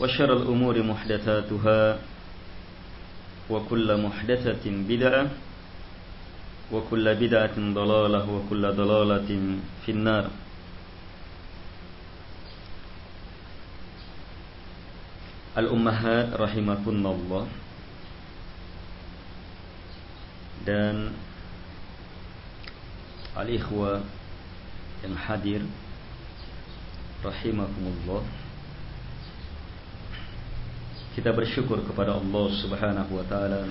وشر الأمور محدثاتها وكل محدثة بدعة وكل بدعة ضلالة وكل ضلالة في النار. Al-Ummahat rahimakunallah Dan Al-Ikhwa Yang hadir Rahimakumullah Kita bersyukur kepada Allah subhanahu wa ta'ala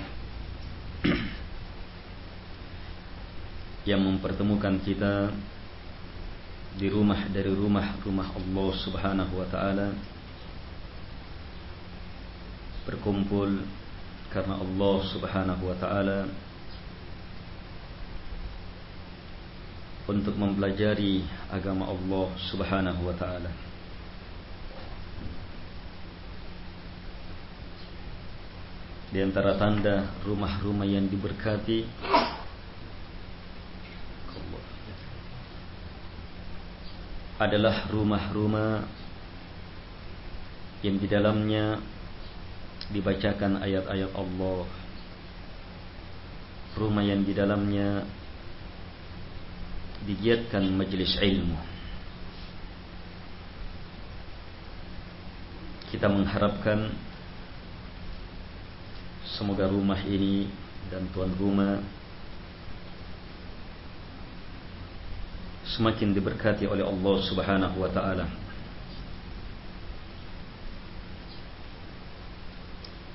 Yang mempertemukan kita Di rumah dari rumah-rumah Allah subhanahu wa ta'ala berkumpul karena Allah Subhanahu wa taala untuk mempelajari agama Allah Subhanahu wa taala. Di antara tanda rumah-rumah yang diberkati adalah rumah-rumah yang di dalamnya dibacakan ayat-ayat Allah. Rumah yang di dalamnya digiatkan majelis ilmu. Kita mengharapkan semoga rumah ini dan tuan rumah semakin diberkati oleh Allah Subhanahu wa taala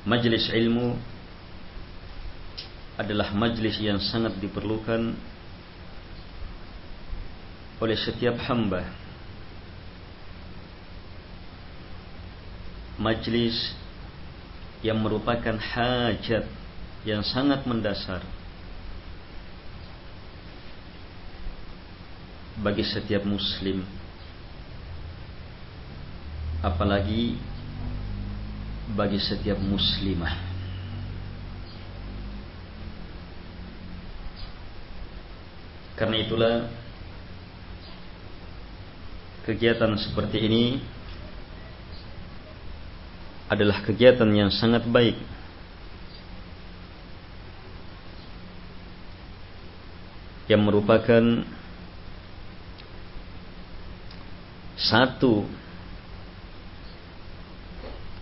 Majlis ilmu adalah majlis yang sangat diperlukan oleh setiap hamba. Majlis yang merupakan hajat yang sangat mendasar bagi setiap muslim apalagi bagi setiap muslimah. Karena itulah kegiatan seperti ini adalah kegiatan yang sangat baik yang merupakan satu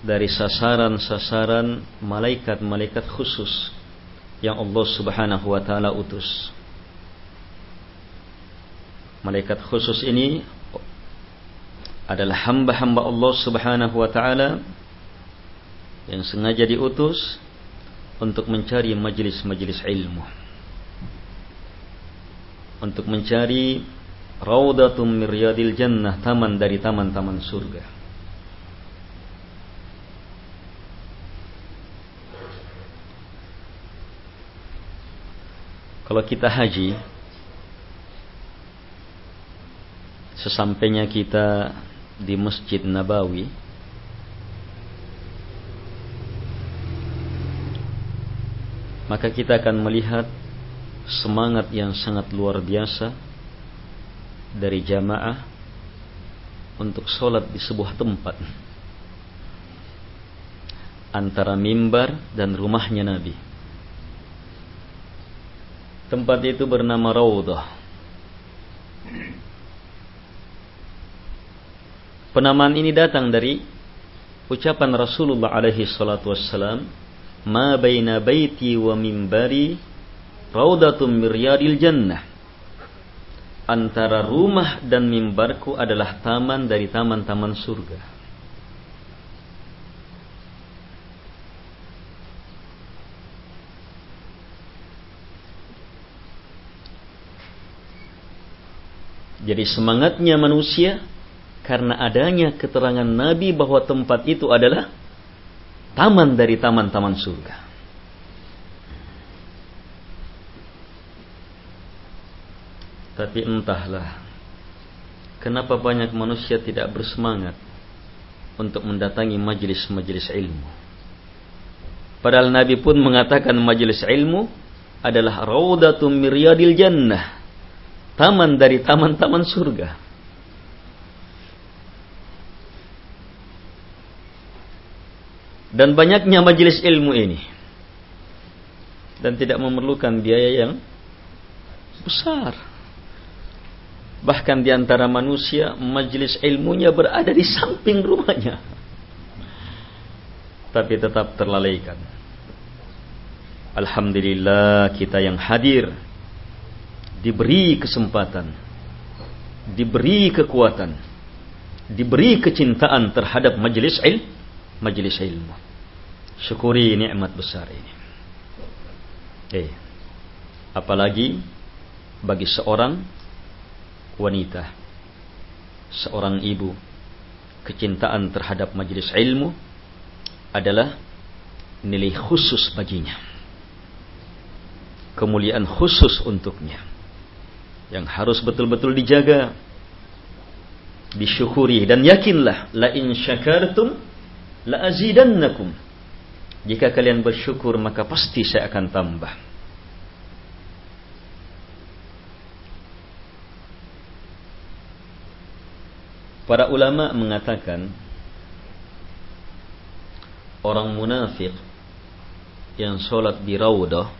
dari sasaran-sasaran malaikat-malaikat khusus yang Allah Subhanahu wa taala utus. Malaikat khusus ini adalah hamba-hamba Allah Subhanahu wa taala yang sengaja diutus untuk mencari majelis-majelis ilmu. Untuk mencari Raudatum miryadil jannah, taman dari taman-taman surga. Kalau kita haji, sesampainya kita di Masjid Nabawi, maka kita akan melihat semangat yang sangat luar biasa dari jamaah untuk sholat di sebuah tempat antara mimbar dan rumahnya Nabi. Tempat itu bernama Raudah. Penamaan ini datang dari ucapan Rasulullah alaihi salatu wassalam, "Ma baina baiti wa mimbari raudatum miryadil jannah." antara rumah dan mimbarku adalah taman dari taman-taman surga. Jadi semangatnya manusia karena adanya keterangan Nabi bahwa tempat itu adalah taman dari taman-taman surga. Tapi entahlah Kenapa banyak manusia tidak bersemangat Untuk mendatangi majelis-majelis ilmu Padahal Nabi pun mengatakan majelis ilmu Adalah Raudatum miryadil jannah Taman dari taman-taman surga Dan banyaknya majelis ilmu ini Dan tidak memerlukan biaya yang besar Bahkan di antara manusia majelis ilmunya berada di samping rumahnya. Tapi tetap terlalaikan. Alhamdulillah kita yang hadir diberi kesempatan, diberi kekuatan, diberi kecintaan terhadap majelis ilmu, majelis ilmu. Syukuri nikmat besar ini. Eh, apalagi bagi seorang wanita, seorang ibu, kecintaan terhadap majelis ilmu adalah nilai khusus baginya. Kemuliaan khusus untuknya. Yang harus betul-betul dijaga. Disyukuri dan yakinlah la in syakartum la. Jika kalian bersyukur maka pasti saya akan tambah. Para ulama mengatakan orang munafik yang sholat di raudah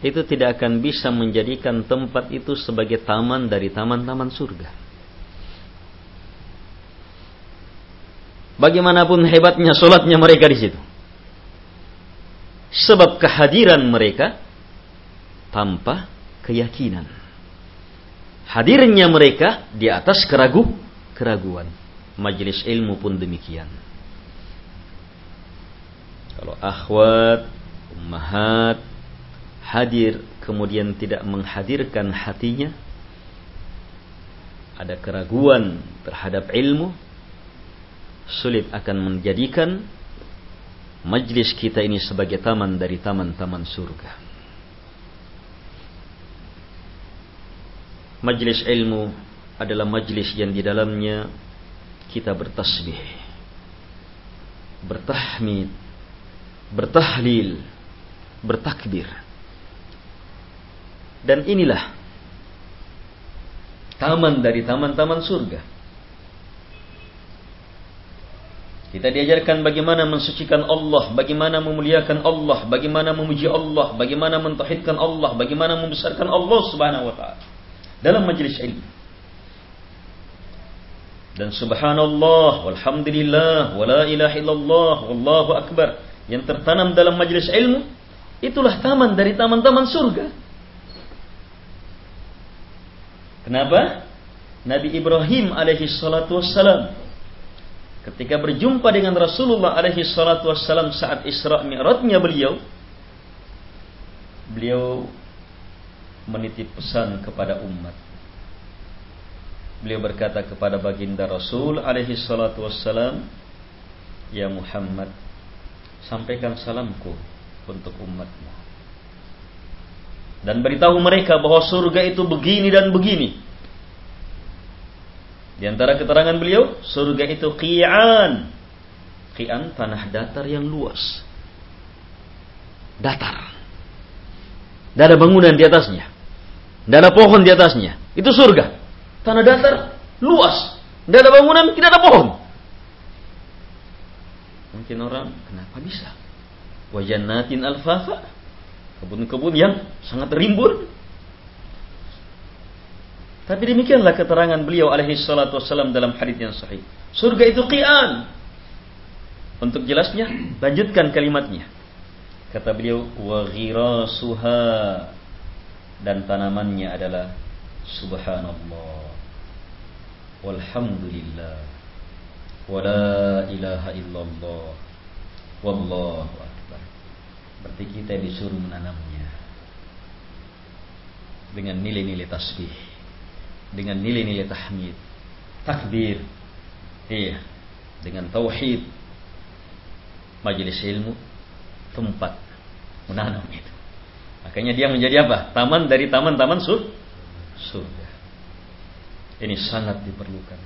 itu tidak akan bisa menjadikan tempat itu sebagai taman dari taman-taman surga. Bagaimanapun hebatnya sholatnya mereka di situ. Sebab kehadiran mereka tanpa keyakinan hadirnya mereka di atas keragu keraguan. Majelis ilmu pun demikian. Kalau akhwat, ummahat hadir kemudian tidak menghadirkan hatinya ada keraguan terhadap ilmu sulit akan menjadikan majlis kita ini sebagai taman dari taman-taman surga. Majlis ilmu adalah majlis yang di dalamnya kita bertasbih, bertahmid, bertahlil, bertakbir. Dan inilah taman dari taman-taman surga. Kita diajarkan bagaimana mensucikan Allah, bagaimana memuliakan Allah, bagaimana memuji Allah, bagaimana mentauhidkan Allah, bagaimana membesarkan Allah Subhanahu wa taala dalam majelis ilmu. Dan subhanallah, walhamdulillah, wala ilaha illallah, wallahu akbar. Yang tertanam dalam majelis ilmu, itulah taman dari taman-taman surga. Kenapa? Nabi Ibrahim alaihi salatu wassalam ketika berjumpa dengan Rasulullah alaihi salatu wassalam saat Isra Mi'rajnya beliau beliau menitip pesan kepada umat. Beliau berkata kepada baginda Rasul alaihi salatu wassalam ya Muhammad sampaikan salamku untuk umatmu. Dan beritahu mereka bahwa surga itu begini dan begini di antara keterangan beliau, surga itu qi'an. Qi'an tanah datar yang luas. Datar. Tidak ada bangunan di atasnya. Tidak ada pohon di atasnya. Itu surga. Tanah datar luas. Tidak ada bangunan, tidak ada pohon. Mungkin orang, kenapa bisa? Wajanatin alfafa. Kebun-kebun yang sangat rimbun. Tapi demikianlah keterangan beliau alaihi salatu wassalam dalam hadis yang sahih. Surga itu qian. Untuk jelasnya, lanjutkan kalimatnya. Kata beliau, wa ghirasuha dan tanamannya adalah subhanallah walhamdulillah wa la ilaha illallah wallahu akbar. Berarti kita disuruh menanamnya dengan nilai-nilai tasbih dengan nilai-nilai tahmid, takbir, iya, dengan tauhid, majelis ilmu, tempat menanam itu. Makanya dia menjadi apa? Taman dari taman-taman sur surga. Ini sangat diperlukan.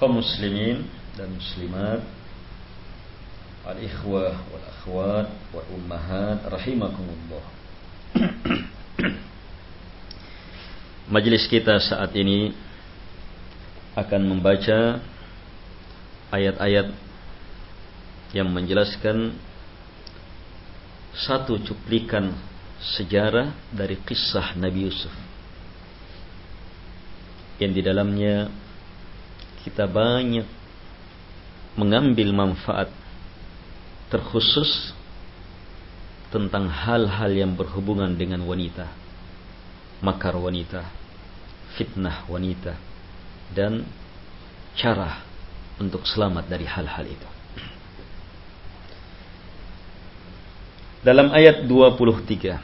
Kaum muslimin dan muslimat al-ikhwah wal akhwat wal ummahat rahimakumullah. Majelis kita saat ini akan membaca ayat-ayat yang menjelaskan satu cuplikan sejarah dari kisah Nabi Yusuf. Yang di dalamnya kita banyak mengambil manfaat terkhusus tentang hal-hal yang berhubungan dengan wanita makar wanita fitnah wanita dan cara untuk selamat dari hal-hal itu. Dalam ayat 23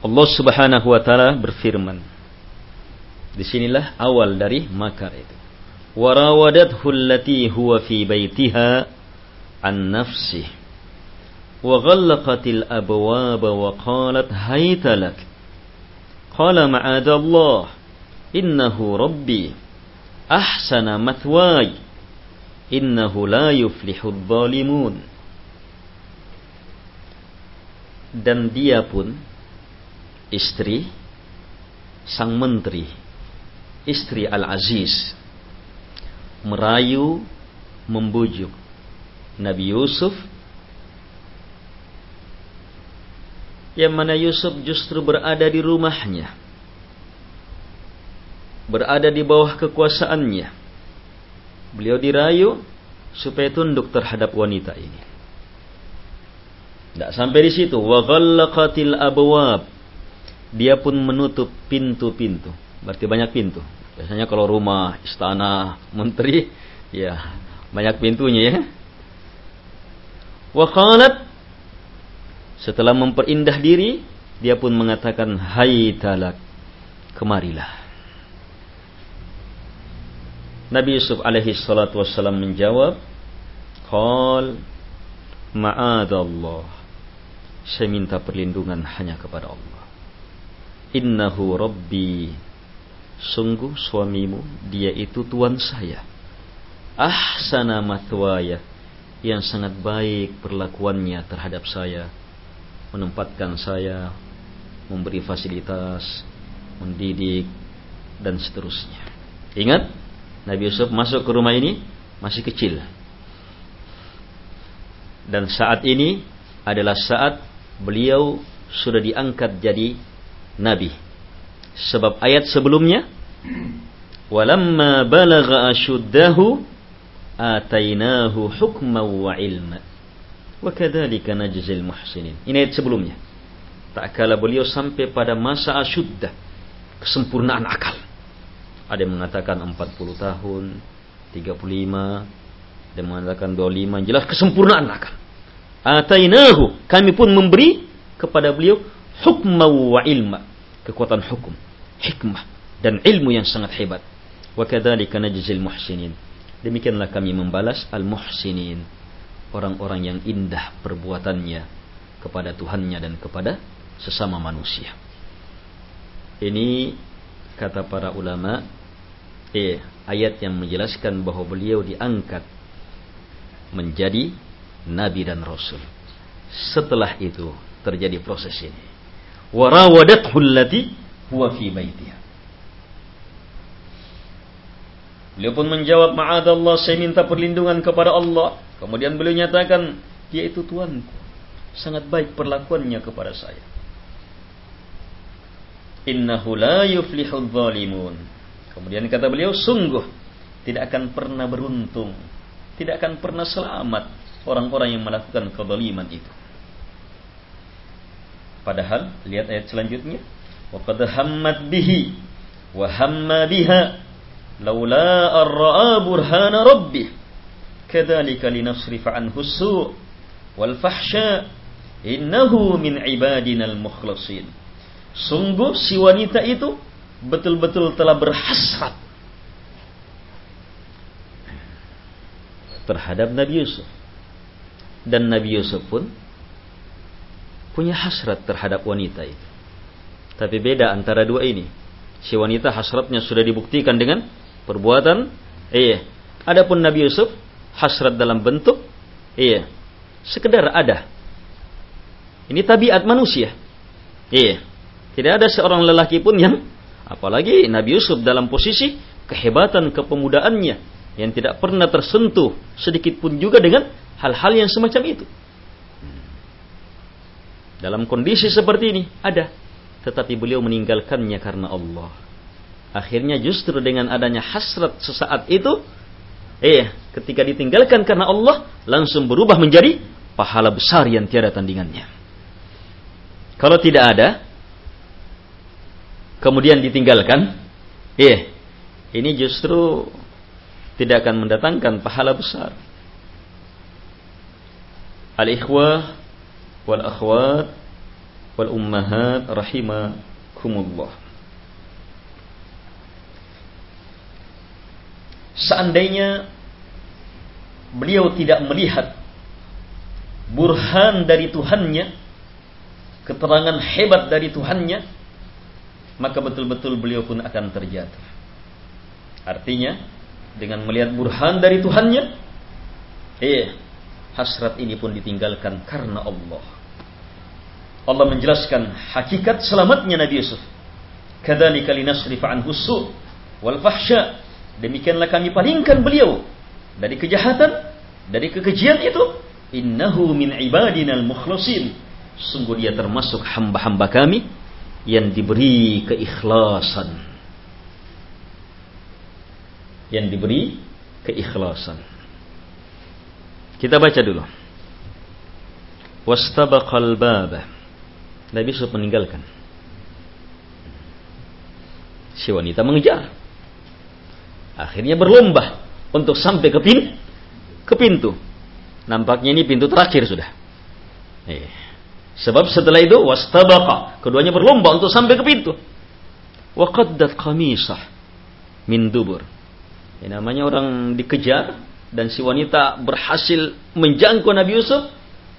Allah Subhanahu wa taala berfirman Di sinilah awal dari makar itu. Warawadathu allati huwa fi baitiha an nafsihi وغلقت الأبواب وقالت هيت لك. قال معاذ الله إنه ربي أحسن مثواي إنه لا يفلح الظالمون. Dan dia pun istri sang menteri istri Al-Aziz merayu membujuk Nabi Yusuf yang mana Yusuf justru berada di rumahnya. Berada di bawah kekuasaannya. Beliau dirayu supaya tunduk terhadap wanita ini. Tidak sampai di situ. Wa ghallaqatil abwab. Dia pun menutup pintu-pintu. Berarti banyak pintu. Biasanya kalau rumah istana menteri ya banyak pintunya ya. Wa qalat setelah memperindah diri, dia pun mengatakan, Hai talak, kemarilah. Nabi Yusuf alaihi salatu wassalam menjawab, Qal ma'adallah. Saya minta perlindungan hanya kepada Allah. Innahu Rabbi. Sungguh suamimu, dia itu Tuhan saya. Ahsana mathwaya. Yang sangat baik perlakuannya terhadap saya menempatkan saya, memberi fasilitas, mendidik, dan seterusnya. Ingat, Nabi Yusuf masuk ke rumah ini masih kecil. Dan saat ini adalah saat beliau sudah diangkat jadi nabi. Sebab ayat sebelumnya walamma balagha ashuddahu atainahu hukman wa ilma Wa kadzalika najzil muhsinin. Ini ayat sebelumnya. Tak kala beliau sampai pada masa asyuddah. kesempurnaan akal. Ada yang mengatakan 40 tahun, 35, ada yang mengatakan 25, jelas kesempurnaan akal. Atainahu, kami pun memberi kepada beliau hukma wa ilma, kekuatan hukum, hikmah dan ilmu yang sangat hebat. Wa kadzalika najzil muhsinin. Demikianlah kami membalas al-muhsinin, orang-orang yang indah perbuatannya kepada Tuhannya dan kepada sesama manusia. Ini kata para ulama eh ayat yang menjelaskan bahwa beliau diangkat menjadi nabi dan rasul. Setelah itu terjadi proses ini. Huwa fi baitiha. Beliau pun menjawab, Ma'adallah, saya minta perlindungan kepada Allah. Kemudian beliau nyatakan, dia itu Tuanku. Sangat baik perlakuannya kepada saya. Innahu la yuflihul zalimun. Kemudian kata beliau, sungguh tidak akan pernah beruntung. Tidak akan pernah selamat orang-orang yang melakukan kezaliman itu. Padahal, lihat ayat selanjutnya. وَقَدْ هَمَّتْ بِهِ وَهَمَّ بِهَا laula ar-ra'a burhana rabbih kadzalika linasrifa anhu su' wal fahsya innahu min ibadina al-mukhlasin sungguh si wanita itu betul-betul telah berhasrat terhadap Nabi Yusuf. Dan Nabi Yusuf pun punya hasrat terhadap wanita itu. Tapi beda antara dua ini. Si wanita hasratnya sudah dibuktikan dengan perbuatan iya adapun Nabi Yusuf hasrat dalam bentuk? Iya. Sekedar ada. Ini tabiat manusia. Iya. Tidak ada seorang lelaki pun yang apalagi Nabi Yusuf dalam posisi kehebatan kepemudaannya yang tidak pernah tersentuh sedikit pun juga dengan hal-hal yang semacam itu. Dalam kondisi seperti ini ada. Tetapi beliau meninggalkannya karena Allah. Akhirnya justru dengan adanya hasrat sesaat itu, eh, ketika ditinggalkan karena Allah, langsung berubah menjadi pahala besar yang tiada tandingannya. Kalau tidak ada, kemudian ditinggalkan, eh, ini justru tidak akan mendatangkan pahala besar. Al-ikhwah wal akhwat wal ummahat rahimakumullah. Seandainya beliau tidak melihat burhan dari Tuhannya, keterangan hebat dari Tuhannya, maka betul-betul beliau pun akan terjatuh. Artinya, dengan melihat burhan dari Tuhannya, eh, hasrat ini pun ditinggalkan karena Allah. Allah menjelaskan hakikat selamatnya Nabi Yusuf. Kadzalika linasrifa anhu wal fahsya Demikianlah kami palingkan beliau dari kejahatan, dari kekejian itu. Innahu min ibadinal mukhlasin. Sungguh dia termasuk hamba-hamba kami yang diberi keikhlasan. Yang diberi keikhlasan. Kita baca dulu. Wastabaqal baba. Nabi Yusuf meninggalkan. Si wanita mengejar Akhirnya berlomba untuk sampai ke pintu. Ke pintu. Nampaknya ini pintu terakhir sudah. Eh. Sebab setelah itu wastabaqa. Keduanya berlomba untuk sampai ke pintu. Wa qaddat qamisah min dubur. Ini namanya orang dikejar dan si wanita berhasil menjangkau Nabi Yusuf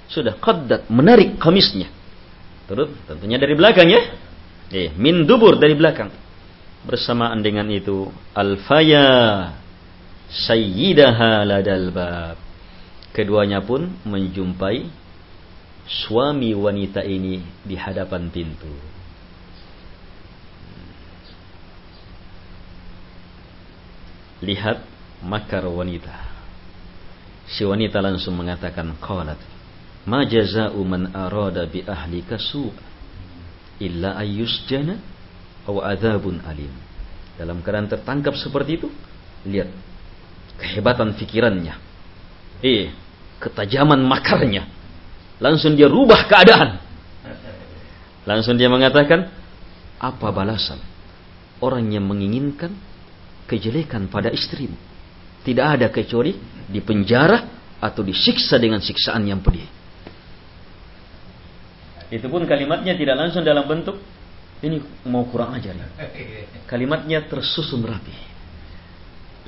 sudah qaddat menarik kamisnya. Terus tentunya dari belakang ya. Eh, min dubur dari belakang. Bersamaan dengan itu, Al-Faya Sayyidaha ladal bab. Keduanya pun menjumpai suami wanita ini di hadapan pintu. Lihat makar wanita. Si wanita langsung mengatakan qalat Ma jaza'u man arada bi ahlika su' illa ayyusjana aw adzabun alim. Dalam keadaan tertangkap seperti itu, lihat kehebatan pikirannya. Eh, ketajaman makarnya. Langsung dia rubah keadaan. Langsung dia mengatakan, apa balasan orang yang menginginkan kejelekan pada istrimu. Tidak ada kecuali di penjara atau disiksa dengan siksaan yang pedih. Itu pun kalimatnya tidak langsung dalam bentuk ini mau kurang ajar ya. Kalimatnya tersusun rapi.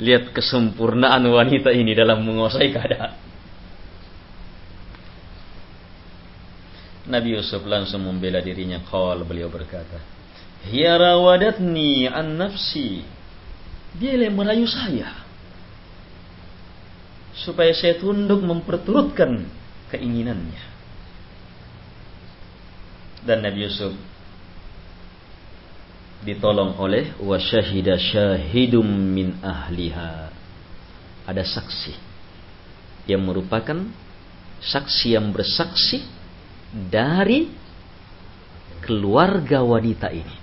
Lihat kesempurnaan wanita ini dalam menguasai keadaan. Nabi Yusuf langsung membela dirinya. Qal beliau berkata, "Hiya rawadatni an nafsi." Dia yang merayu saya supaya saya tunduk memperturutkan keinginannya. Dan Nabi Yusuf ditolong oleh wasyahida syahidum min ahliha. Ada saksi yang merupakan saksi yang bersaksi dari keluarga wanita ini.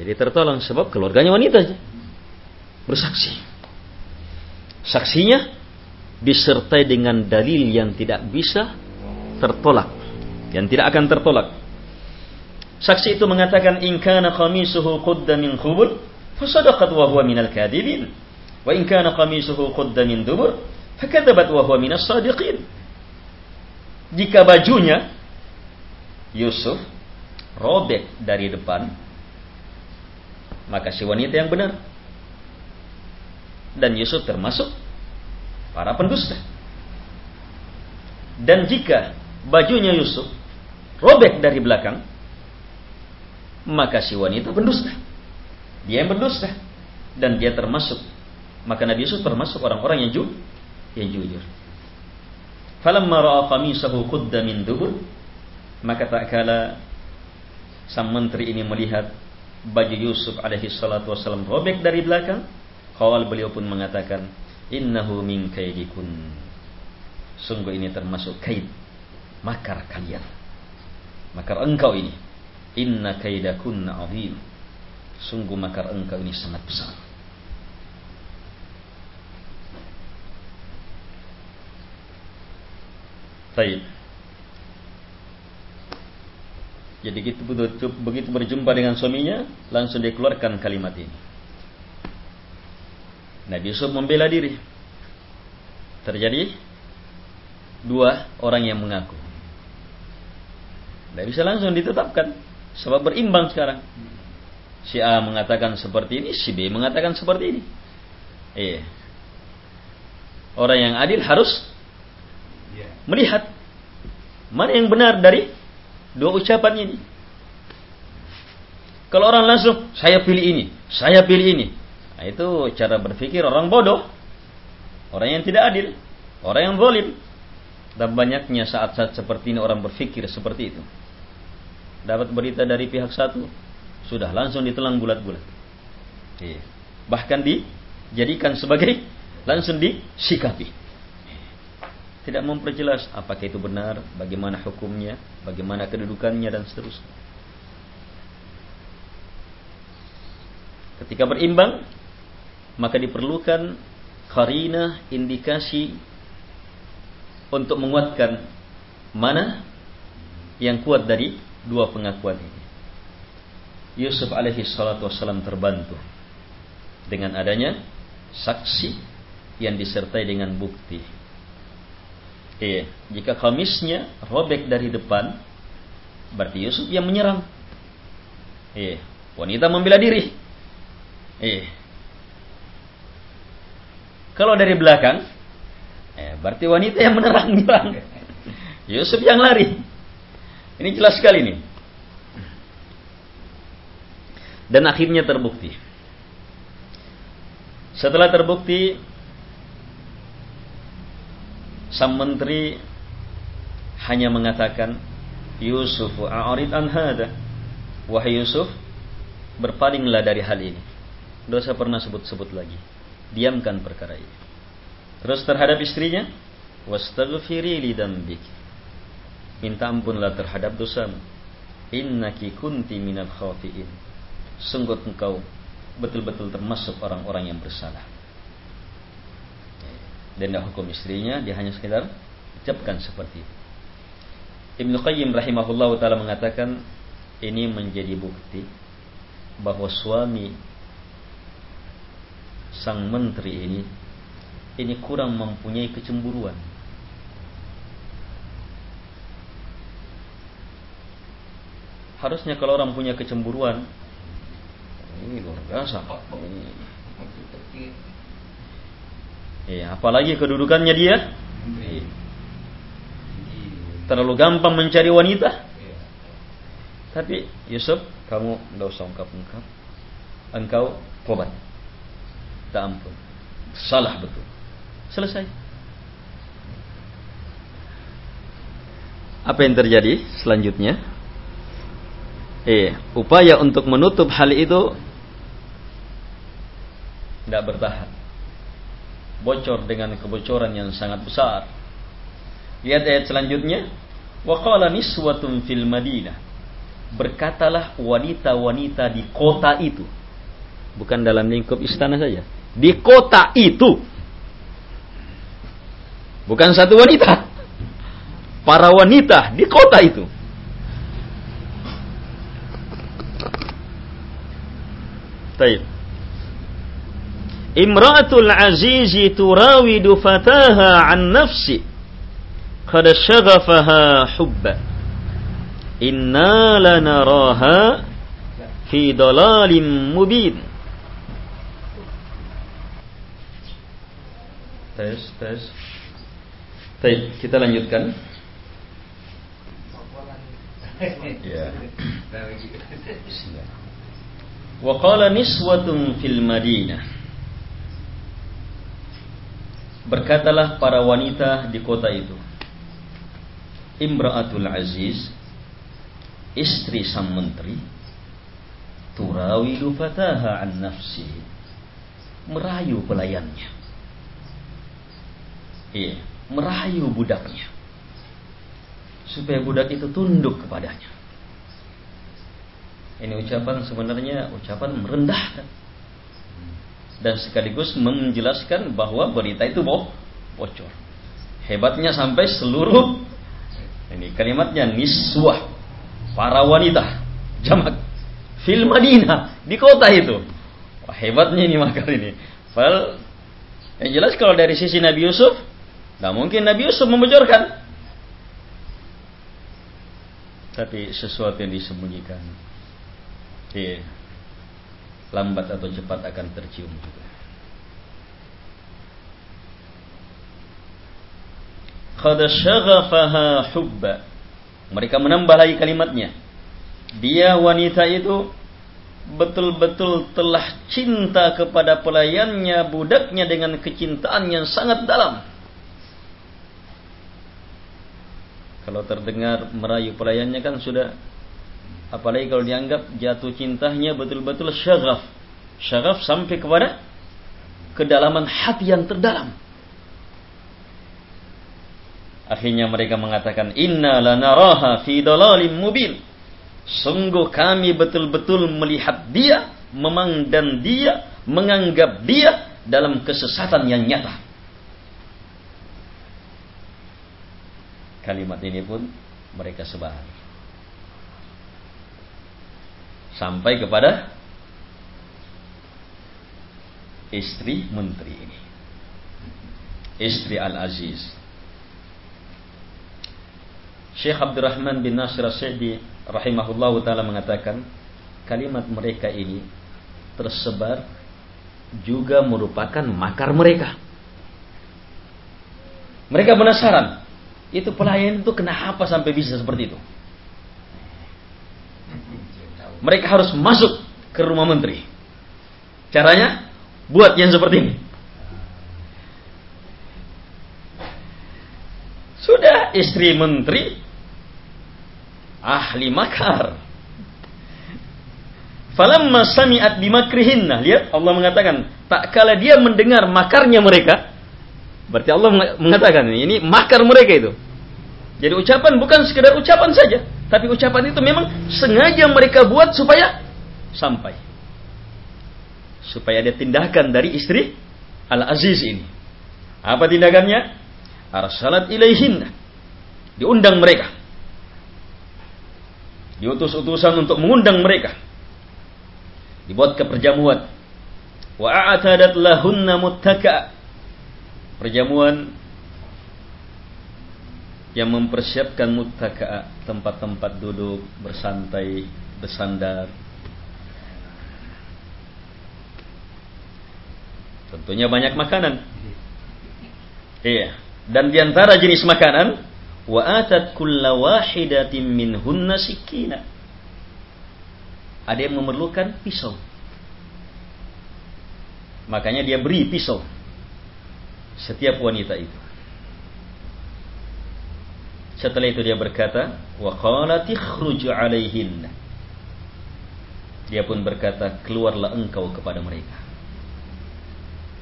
Jadi tertolong sebab keluarganya wanita bersaksi. Saksinya disertai dengan dalil yang tidak bisa tertolak, yang tidak akan tertolak. Saksi itu mengatakan in kana qamisuhu qudda min khubur fasadaqat wa huwa minal kadibin wa in kana qamisuhu qudda min dubur fakadzabat wa huwa minas sadiqin. Jika bajunya Yusuf robek dari depan maka si wanita yang benar dan Yusuf termasuk para pendusta. Dan jika bajunya Yusuf robek dari belakang, maka si wanita pendusta. Dia yang pendusta dan dia termasuk maka Nabi Yusuf termasuk orang-orang yang ju yang jujur. Falamma ra'a qamisahu qudda min dubur maka tak kala sang menteri ini melihat baju Yusuf alaihi salatu wasallam robek dari belakang Kawal beliau pun mengatakan, Innahu min kaidikun. Sungguh ini termasuk kaid. Makar kalian. Makar engkau ini. Inna kaidakunna azim. Sungguh makar engkau ini sangat besar. Baik. Jadi begitu, begitu berjumpa dengan suaminya, langsung dikeluarkan kalimat ini. Nabi Yusuf membela diri. Terjadi dua orang yang mengaku. Tidak bisa langsung ditetapkan. Sebab berimbang sekarang. Si A mengatakan seperti ini, si B mengatakan seperti ini. Iya. Orang yang adil harus iya. melihat mana yang benar dari dua ucapan ini. Kalau orang langsung, saya pilih ini, saya pilih ini. Nah, itu cara berpikir orang bodoh. Orang yang tidak adil. Orang yang zalim. Dan banyaknya saat-saat seperti ini orang berpikir seperti itu. Dapat berita dari pihak satu, sudah langsung ditelan bulat-bulat. Iya. Bahkan dijadikan sebagai langsung disikapi. Tidak memperjelas apakah itu benar, bagaimana hukumnya, bagaimana kedudukannya dan seterusnya. Ketika berimbang, maka diperlukan karina indikasi untuk menguatkan mana yang kuat dari dua pengakuan ini. Yusuf alaihi salatu wassalam terbantu dengan adanya saksi yang disertai dengan bukti. Iya, jika kamisnya robek dari depan, berarti Yusuf yang menyerang. Iya, wanita membela diri. Iya, kalau dari belakang, eh, berarti wanita yang menerang. Yusuf yang lari. Ini jelas sekali nih. Dan akhirnya terbukti. Setelah terbukti, sang menteri hanya mengatakan, Yusuf, a'arid an hada. Wahai Yusuf, berpalinglah dari hal ini. Dosa pernah sebut-sebut lagi diamkan perkara ini. Terus terhadap istrinya, wastaghfiri li dambik. Minta ampunlah terhadap dosamu. Innaki kunti minal khafiin. Sungguh engkau betul-betul termasuk orang-orang yang bersalah. Dan hukum istrinya dia hanya sekedar ucapkan seperti itu. Ibnu Qayyim rahimahullah taala mengatakan ini menjadi bukti bahwa suami sang menteri ini ini kurang mempunyai kecemburuan. Harusnya kalau orang punya kecemburuan, ini luar biasa. Ini. Ya, apalagi kedudukannya dia terlalu gampang mencari wanita. Tapi Yusuf, kamu tidak usah ungkap-ungkap. Engkau tobat. Tak ampun. Salah betul. Selesai. Apa yang terjadi selanjutnya? Eh, upaya untuk menutup hal itu tidak bertahan. Bocor dengan kebocoran yang sangat besar. Lihat ayat selanjutnya. Wa qala niswatun fil Madinah. Berkatalah wanita-wanita di kota itu. Bukan dalam lingkup istana saja. Di kota itu Bukan satu wanita. Para wanita di kota itu. Taib. Imra'atul azizi turawidu fataha an nafsi. Qad syaghafaha hubba. Inna lanaraha fi dalalim mubin. Tes, tes. Baik, kita lanjutkan. Ya. Wa qala niswatun fil Madinah. Berkatalah para wanita di kota itu. Imra'atul Aziz, istri sang menteri, turawidu fataha an nafsi. Merayu pelayannya. Iya merayu budaknya supaya budak itu tunduk kepadanya. Ini ucapan sebenarnya ucapan merendahkan dan sekaligus menjelaskan bahwa berita itu boh, bocor. Hebatnya sampai seluruh ini kalimatnya niswah para wanita jamak fil Madinah di kota itu. Wah, hebatnya ini makar ini. Padahal yang jelas kalau dari sisi Nabi Yusuf Nah mungkin Nabi Yusuf membocorkan. Tapi sesuatu yang disembunyikan. Lambat atau cepat akan tercium juga. Qad hubba. Mereka menambah lagi kalimatnya. Dia wanita itu betul-betul telah cinta kepada pelayannya, budaknya dengan kecintaan yang sangat dalam. Kalau terdengar merayu pelayannya kan sudah apalagi kalau dianggap jatuh cintanya betul-betul syagaf. Syagaf sampai kepada kedalaman hati yang terdalam. Akhirnya mereka mengatakan inna lanaraha fi dalalim mubin. Sungguh kami betul-betul melihat dia, memandang dia, menganggap dia dalam kesesatan yang nyata. kalimat ini pun mereka sebar sampai kepada istri menteri ini istri Al-Aziz Syekh Abdurrahman bin Nasir As-Sa'di rahimahullahu taala mengatakan kalimat mereka ini tersebar juga merupakan makar mereka. Mereka penasaran, itu pelayan itu kenapa sampai bisa seperti itu? Mereka harus masuk ke rumah menteri. Caranya buat yang seperti ini. Sudah istri menteri ahli makar. Falamma sami'at bimakrihinna. Lihat Allah mengatakan, tak kala dia mendengar makarnya mereka, berarti Allah mengatakan ini makar mereka itu. Jadi ucapan bukan sekedar ucapan saja, tapi ucapan itu memang sengaja mereka buat supaya sampai. Supaya ada tindakan dari istri Al-Aziz ini. Apa tindakannya? Arsalat ilaihin. Diundang mereka. Diutus utusan untuk mengundang mereka. dibuat ke perjamuan wa a'tadat lahunna muttaka perjamuan yang mempersiapkan muttaka tempat-tempat duduk bersantai bersandar. Tentunya banyak makanan. Iya. Dan di antara jenis makanan wa atat kulla wahidatin minhunna sikina ada yang memerlukan pisau. Makanya dia beri pisau. Setiap wanita itu setelah itu dia berkata, wa qalat ikhruj alaihin. Dia pun berkata, keluarlah engkau kepada mereka.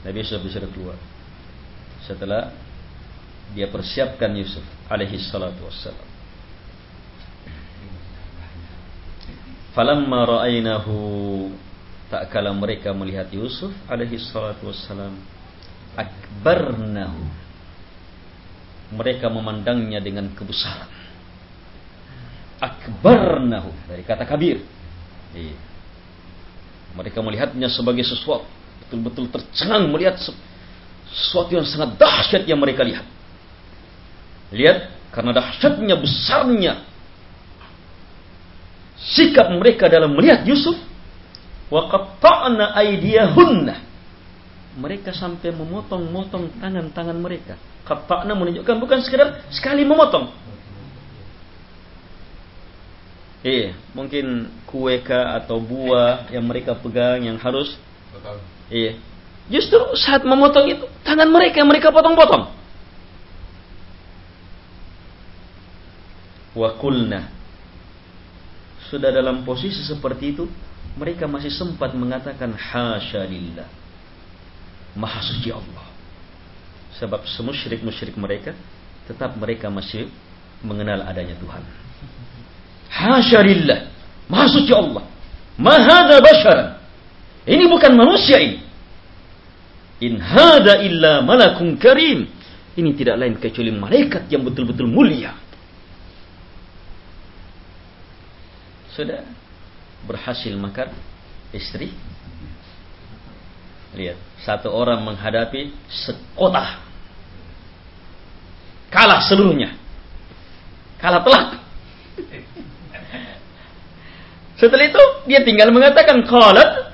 Nabi Yusuf bisa keluar. Setelah dia persiapkan Yusuf alaihi salatu wassalam. Falamma ra'ainahu tak kala mereka melihat Yusuf alaihi salatu wassalam akbarnahu mereka memandangnya dengan kebesaran. Akbarnahu dari kata kabir. Iya. Mereka melihatnya sebagai sesuatu betul-betul tercengang melihat sesuatu yang sangat dahsyat yang mereka lihat. Lihat karena dahsyatnya besarnya sikap mereka dalam melihat Yusuf wa qatta'na aydiyahunna mereka sampai memotong-motong tangan-tangan mereka Qatta'na menunjukkan bukan sekedar sekali memotong. Iya, mungkin kue kah atau buah yang mereka pegang yang harus Iya. Justru saat memotong itu tangan mereka yang mereka potong-potong. Wa kulna. Sudah dalam posisi seperti itu, mereka masih sempat mengatakan hasya lillah. Maha suci Allah. Sebab semusyrik-musyrik mereka tetap mereka masih mengenal adanya Tuhan. Hasya lillah. Maha suci Allah. Mahada basharan. Ini bukan manusia ini. In hada illa malakun karim. Ini tidak lain kecuali malaikat yang betul-betul mulia. Sudah berhasil makan istri. Lihat, satu orang menghadapi sekota Kalah seluruhnya. Kalah telak. Setelah itu dia tinggal mengatakan qalat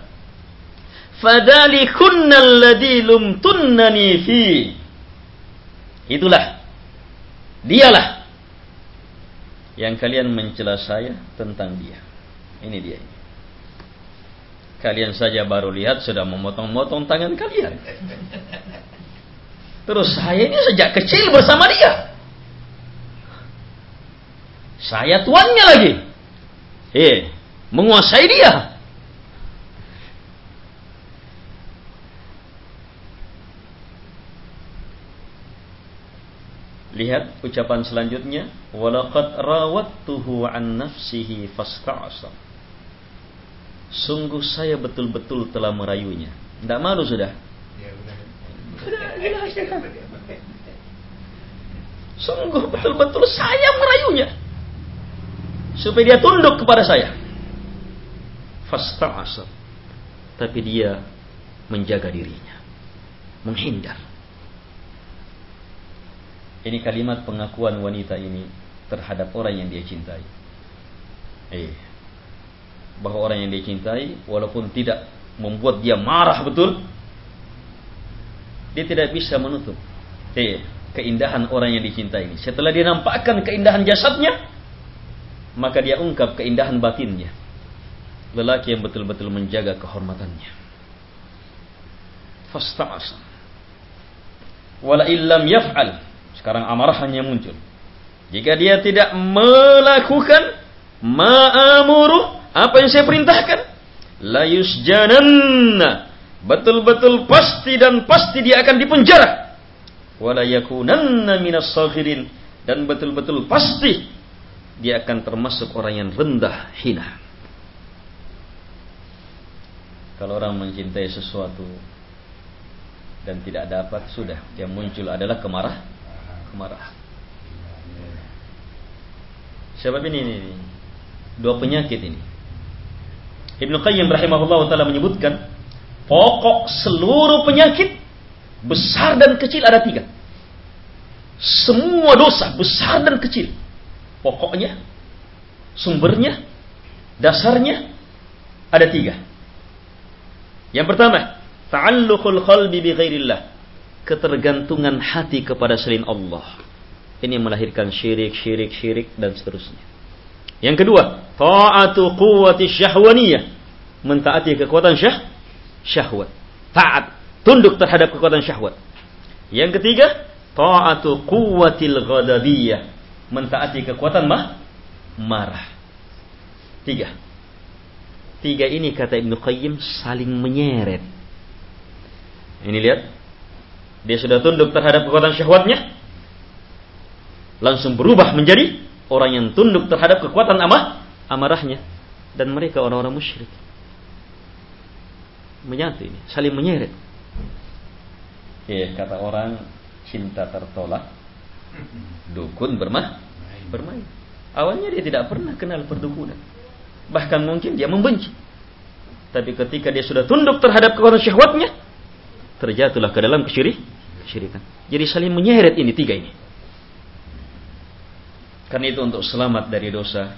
fadalikunna alladhi lumtunnani fi. Itulah. Dialah yang kalian mencela saya tentang dia. Ini dia ini. Kalian saja baru lihat sudah memotong-motong tangan kalian. Terus saya ini sejak kecil bersama dia. Saya tuannya lagi. Eh, menguasai dia. Lihat ucapan selanjutnya, walaqad rawattuhu an nafsihi fasta'asa. Sungguh saya betul-betul telah merayunya. Tidak malu sudah. Ya, Sungguh betul-betul saya merayunya. Supaya dia tunduk kepada saya. Fasta'asar. Tapi dia menjaga dirinya. Menghindar. Ini kalimat pengakuan wanita ini terhadap orang yang dia cintai. Eh, bahwa orang yang dia cintai walaupun tidak membuat dia marah betul, dia tidak bisa menutup eh, keindahan orang yang dicintai ini. Setelah dia nampakkan keindahan jasadnya, maka dia ungkap keindahan batinnya. Lelaki yang betul-betul menjaga kehormatannya. Fasta'asa. Wala illam yaf'al. Sekarang amarahnya muncul. Jika dia tidak melakukan ma'amuru apa yang saya perintahkan, la yusjananna. Betul-betul pasti dan pasti dia akan dipenjara. Wala yakunanna minas saghirin. Dan betul-betul pasti dia akan termasuk orang yang rendah hina. Kalau orang mencintai sesuatu dan tidak dapat sudah. Yang muncul adalah kemarah kemarah. Sebab ini, ini. Dua penyakit ini Ibnu Qayyim rahimahullah taala menyebutkan pokok seluruh penyakit besar dan kecil ada tiga. Semua dosa besar dan kecil. Pokoknya, sumbernya, dasarnya ada tiga. Yang pertama, ta'alluqul qalbi bi ghairillah. Ketergantungan hati kepada selain Allah. Ini melahirkan syirik, syirik, syirik dan seterusnya. Yang kedua, ta'atu quwwati syahwaniyah. Mentaati kekuatan syah syahwat. Taat, tunduk terhadap kekuatan syahwat. Yang ketiga, ta'atu quwwatil ghadabiyah. Mentaati kekuatan mah marah. Tiga. Tiga ini kata Ibnu Qayyim saling menyeret. Ini lihat. Dia sudah tunduk terhadap kekuatan syahwatnya. Langsung berubah menjadi orang yang tunduk terhadap kekuatan amah, amarahnya. Dan mereka orang-orang musyrik. Menyatu ini, saling menyeret. Ya, kata orang cinta tertolak, dukun bermah, bermain. Awalnya dia tidak pernah kenal perdukunan. Bahkan mungkin dia membenci. Tapi ketika dia sudah tunduk terhadap kekuatan syahwatnya, terjatuhlah ke dalam kesyirik, kesyirikan. Jadi saling menyeret ini tiga ini. Karena itu untuk selamat dari dosa,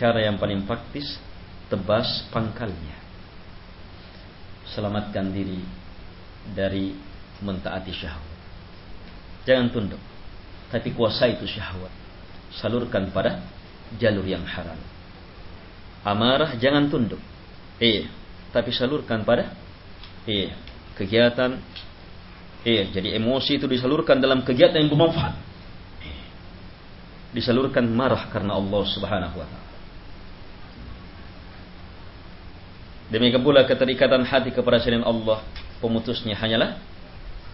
cara yang paling praktis, tebas pangkalnya. Selamatkan diri dari mentaati syahwat. Jangan tunduk, tapi kuasai itu syahwat. Salurkan pada jalur yang haram. Amarah jangan tunduk. Iya, tapi salurkan pada iya, kegiatan iya, jadi emosi itu disalurkan dalam kegiatan yang bermanfaat. Disalurkan marah karena Allah Subhanahu wa taala. Demikian pula keterikatan hati kepada selain Allah, pemutusnya hanyalah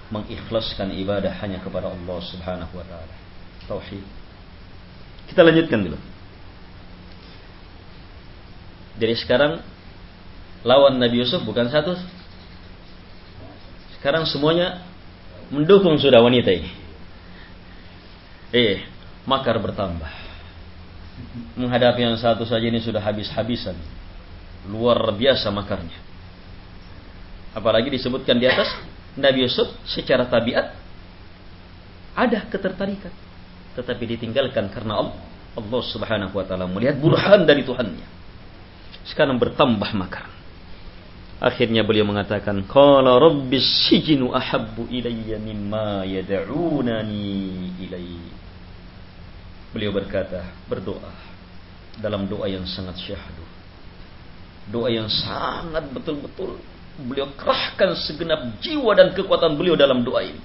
mengikhlaskan ibadah hanya kepada Allah Subhanahu wa taala. Tauhid. Kita lanjutkan dulu. Jadi sekarang lawan Nabi Yusuf bukan satu. Sekarang semuanya mendukung sudah wanita ini. Eh, makar bertambah. Menghadapi yang satu saja ini sudah habis-habisan. Luar biasa makarnya. Apalagi disebutkan di atas Nabi Yusuf secara tabiat ada ketertarikan tetapi ditinggalkan karena Allah, Allah Subhanahu wa taala melihat burhan dari Tuhannya sekarang bertambah makar. Akhirnya beliau mengatakan, "Qala rabbis sijnu ahabbu ilayya mimma yad'unani ilayhi." Beliau berkata, berdoa dalam doa yang sangat syahdu. Doa yang sangat betul-betul beliau kerahkan segenap jiwa dan kekuatan beliau dalam doa ini.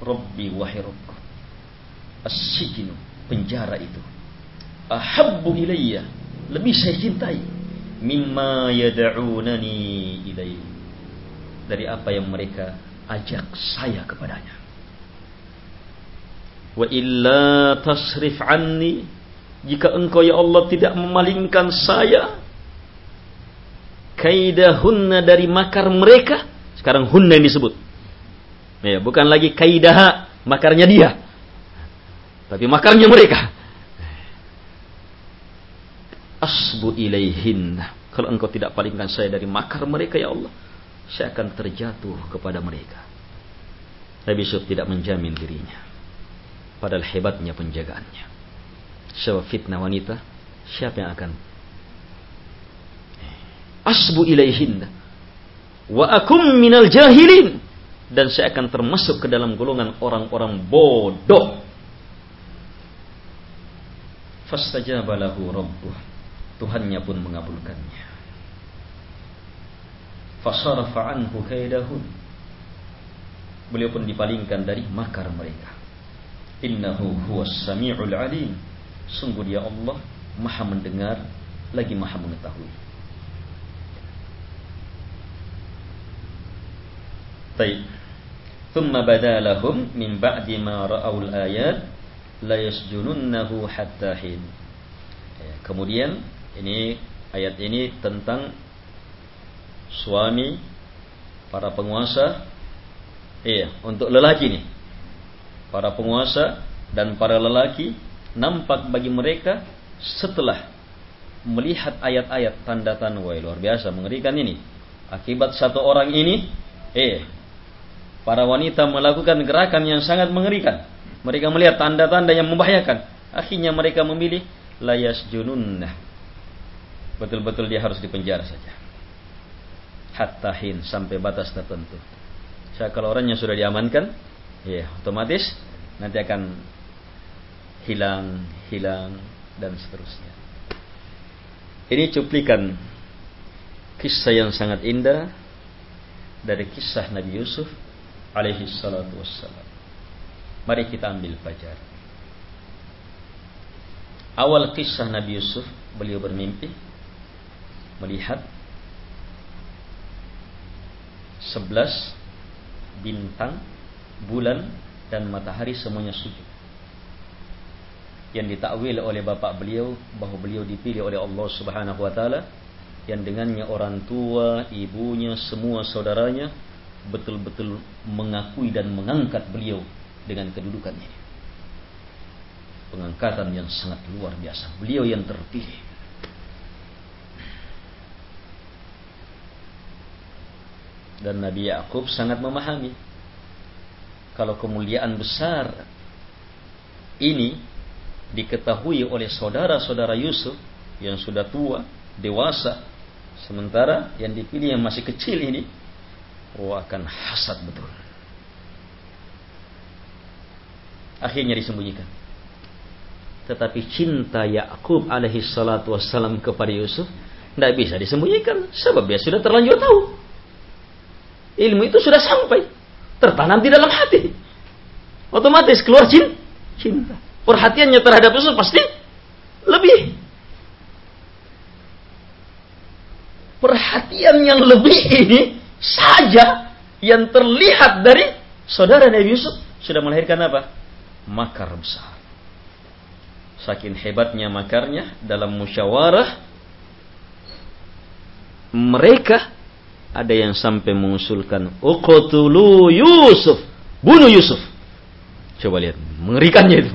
Rabbi wahai Rabbku. Penjara itu. Ahabbu ilayya, lebih saya cintai mimma yad'unani ilaihi dari apa yang mereka ajak saya kepadanya wa illa tasrif anni jika engkau ya Allah tidak memalingkan saya kaidahunna dari makar mereka sekarang hunna yang disebut ya bukan lagi kaidah makarnya dia tapi makarnya mereka asbu ilaihin. Kalau engkau tidak palingkan saya dari makar mereka ya Allah, saya akan terjatuh kepada mereka. Nabi Yusuf tidak menjamin dirinya. Padahal hebatnya penjagaannya. Sebab fitnah wanita, siapa yang akan asbu ilaihin wa akum minal jahilin dan saya akan termasuk ke dalam golongan orang-orang bodoh. Fastajaba lahu rabbuh Tuhannya pun mengabulkannya. Fasarafa anhu kaidahun. Beliau pun dipalingkan dari makar mereka. Innahu huwas sami'ul alim. Sungguh dia Allah Maha mendengar lagi Maha mengetahui. Baik. Thumma badalahum min ba'di ma ra'aul ayat la yasjununnahu hatta hin. Ya, kemudian ini ayat ini tentang suami para penguasa iya untuk lelaki nih para penguasa dan para lelaki nampak bagi mereka setelah melihat ayat-ayat tanda-tanda wah luar biasa mengerikan ini. Akibat satu orang ini, eh para wanita melakukan gerakan yang sangat mengerikan. Mereka melihat tanda-tanda yang membahayakan. Akhirnya mereka memilih layas jununnah. Betul-betul dia harus dipenjara saja. Hatta hin sampai batas tertentu. Saya kalau orangnya sudah diamankan, ya otomatis nanti akan hilang, hilang dan seterusnya. Ini cuplikan kisah yang sangat indah dari kisah Nabi Yusuf alaihi salatu wassalam. Mari kita ambil pelajaran. Awal kisah Nabi Yusuf, beliau bermimpi melihat sebelas bintang, bulan, dan matahari semuanya sujud yang ditakwil oleh bapak beliau bahwa beliau dipilih oleh Allah Subhanahu wa taala yang dengannya orang tua, ibunya, semua saudaranya betul-betul mengakui dan mengangkat beliau dengan kedudukannya. Pengangkatan yang sangat luar biasa. Beliau yang terpilih. Dan Nabi Yakub sangat memahami kalau kemuliaan besar ini diketahui oleh saudara-saudara Yusuf yang sudah tua, dewasa, sementara yang dipilih yang masih kecil ini, oh akan hasad betul. Akhirnya disembunyikan. Tetapi cinta Yakub alaihi salatu wassalam kepada Yusuf tidak bisa disembunyikan sebab dia sudah terlanjur tahu. Ilmu itu sudah sampai tertanam di dalam hati. Otomatis keluar cinta perhatiannya terhadap Yusuf pasti lebih. Perhatian yang lebih ini saja yang terlihat dari saudara Nabi Yusuf sudah melahirkan apa? Makar besar. Saking hebatnya makarnya dalam musyawarah mereka ada yang sampai mengusulkan uqtulu Yusuf, bunuh Yusuf. Coba lihat, mengerikannya itu.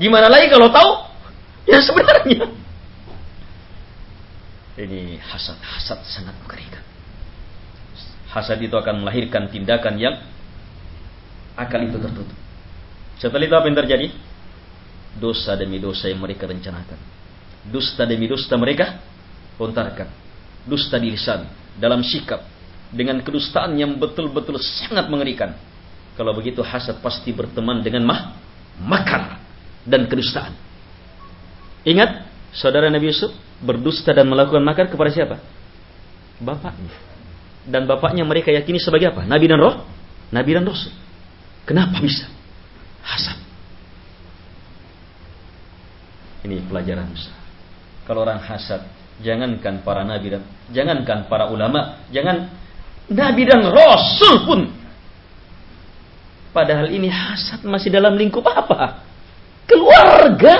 Gimana lagi kalau tahu? Ya sebenarnya. Ini hasad, hasad sangat mengerikan. Hasad itu akan melahirkan tindakan yang akal itu tertutup. Setelah itu apa yang terjadi? Dosa demi dosa yang mereka rencanakan. Dusta demi dusta mereka lontarkan. Dusta di lisan, dalam sikap, dengan kedustaan yang betul-betul sangat mengerikan. Kalau begitu hasad pasti berteman dengan mah makar dan kedustaan. Ingat, saudara Nabi Yusuf berdusta dan melakukan makar kepada siapa? Bapaknya. Dan bapaknya mereka yakini sebagai apa? Nabi dan roh? Nabi dan Rasul. Kenapa bisa? Hasad. Ini pelajaran besar. Kalau orang hasad, jangankan para nabi dan jangankan para ulama, jangan nabi dan rasul pun. Padahal ini hasad masih dalam lingkup apa? keluarga.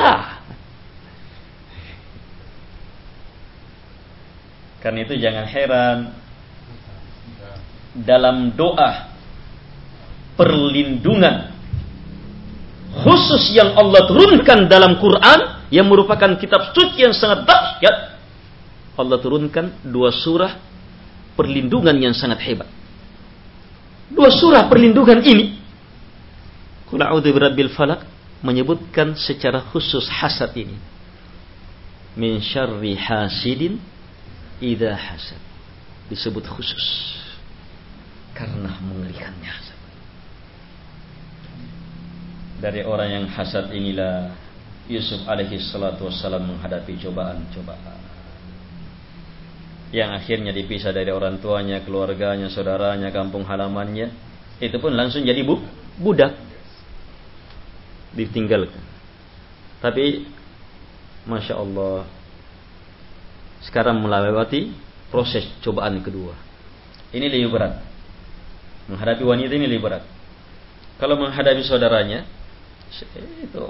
Karena itu jangan heran dalam doa perlindungan khusus yang Allah turunkan dalam Quran yang merupakan kitab suci yang sangat dahsyat. Allah turunkan dua surah perlindungan yang sangat hebat. Dua surah perlindungan ini. Qul a'udzu birabbil falaq menyebutkan secara khusus hasad ini. Min syarri hasidin idha hasad. Disebut khusus. Karena mengerikannya hasad. Dari orang yang hasad inilah Yusuf alaihi salatu wassalam menghadapi cobaan-cobaan. Yang akhirnya dipisah dari orang tuanya, keluarganya, saudaranya, kampung halamannya. Itu pun langsung jadi bu budak ditinggalkan. Tapi Masya Allah Sekarang melewati Proses cobaan kedua Ini lebih berat Menghadapi wanita ini lebih berat Kalau menghadapi saudaranya Itu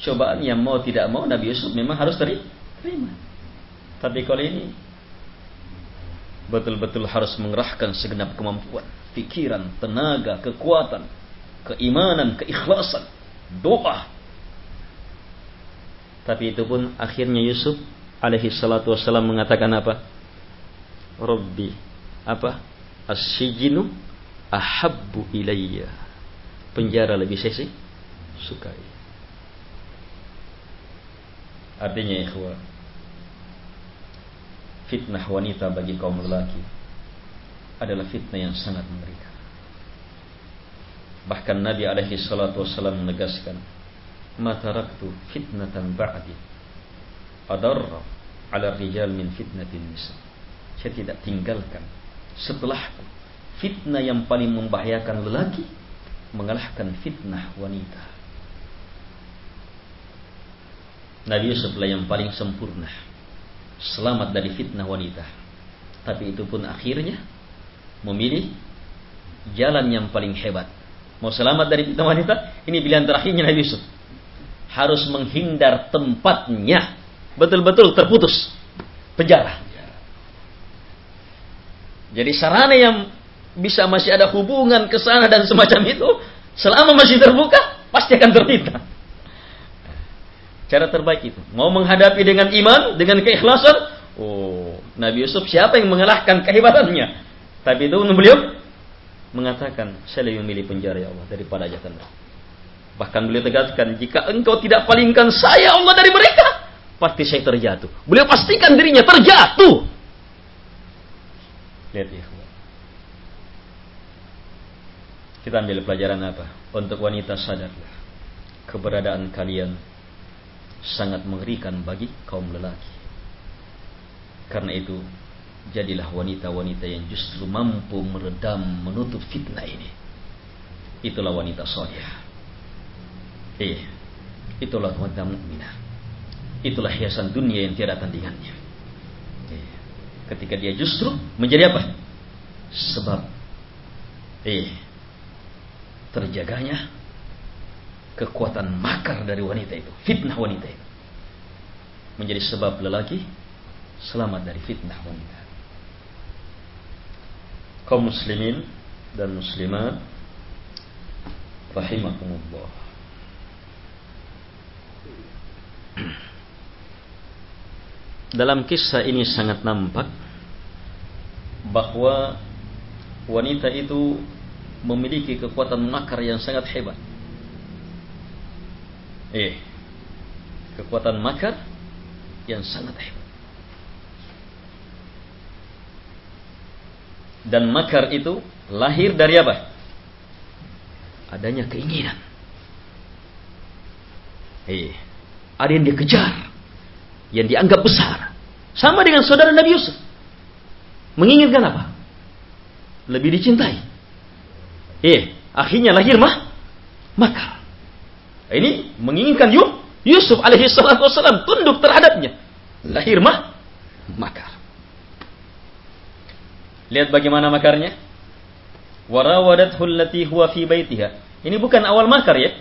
Cobaan yang mau tidak mau Nabi Yusuf memang harus terima Tapi kalau ini Betul-betul harus mengerahkan segenap kemampuan Pikiran, tenaga, kekuatan Keimanan, keikhlasan doa. Tapi itu pun akhirnya Yusuf alaihi salatu wassalam mengatakan apa? Rabbi apa? As-sijinu ahabbu ilayya. Penjara lebih saya sukai. Artinya ikhwah fitnah wanita bagi kaum lelaki adalah fitnah yang sangat mengerikan. Bahkan Nabi alaihi salatu wasallam menegaskan, "Ma taraktu fitnatan ba'di adarra 'ala rijal min fitnatin nisa." Saya tidak tinggalkan setelahku fitnah yang paling membahayakan lelaki mengalahkan fitnah wanita. Nabi Yusuf yang paling sempurna selamat dari fitnah wanita. Tapi itu pun akhirnya memilih jalan yang paling hebat. Mau selamat dari fitnah wanita, ini pilihan terakhirnya Nabi Yusuf. Harus menghindar tempatnya. Betul-betul terputus. Penjara. Jadi sarana yang bisa masih ada hubungan ke sana dan semacam itu, selama masih terbuka, pasti akan terfitnah. Cara terbaik itu. Mau menghadapi dengan iman, dengan keikhlasan. Oh, Nabi Yusuf siapa yang mengalahkan kehebatannya? Tapi itu beliau mengatakan, saya lebih memilih penjara ya Allah daripada jatan Bahkan beliau tegaskan, jika engkau tidak palingkan saya Allah dari mereka, pasti saya terjatuh. Beliau pastikan dirinya terjatuh. Lihat ya. Kita ambil pelajaran apa? Untuk wanita sadarlah. Keberadaan kalian sangat mengerikan bagi kaum lelaki. Karena itu, jadilah wanita-wanita yang justru mampu meredam, menutup fitnah ini. Itulah wanita soleh. Eh, itulah wanita mukminah. Itulah hiasan dunia yang tiada tandingannya. Eh, ketika dia justru menjadi apa? Sebab eh terjaganya kekuatan makar dari wanita itu, fitnah wanita itu. Menjadi sebab lelaki selamat dari fitnah wanita. Kaum muslimin dan muslimat rahimakumullah. Dalam kisah ini sangat nampak bahwa wanita itu memiliki kekuatan makar yang sangat hebat. Eh, kekuatan makar yang sangat hebat. Dan makar itu lahir dari apa? Adanya keinginan. Eh, ada yang dia kejar, yang dianggap besar. Sama dengan saudara Nabi Yusuf. Menginginkan apa? Lebih dicintai. Eh, akhirnya lahir mah makar. Ini menginginkan Yusuf alaihi salatu wasallam tunduk terhadapnya. Lahir mah makar. Lihat bagaimana makarnya. Warawadathu allati huwa fi baitiha. Ini bukan awal makar ya.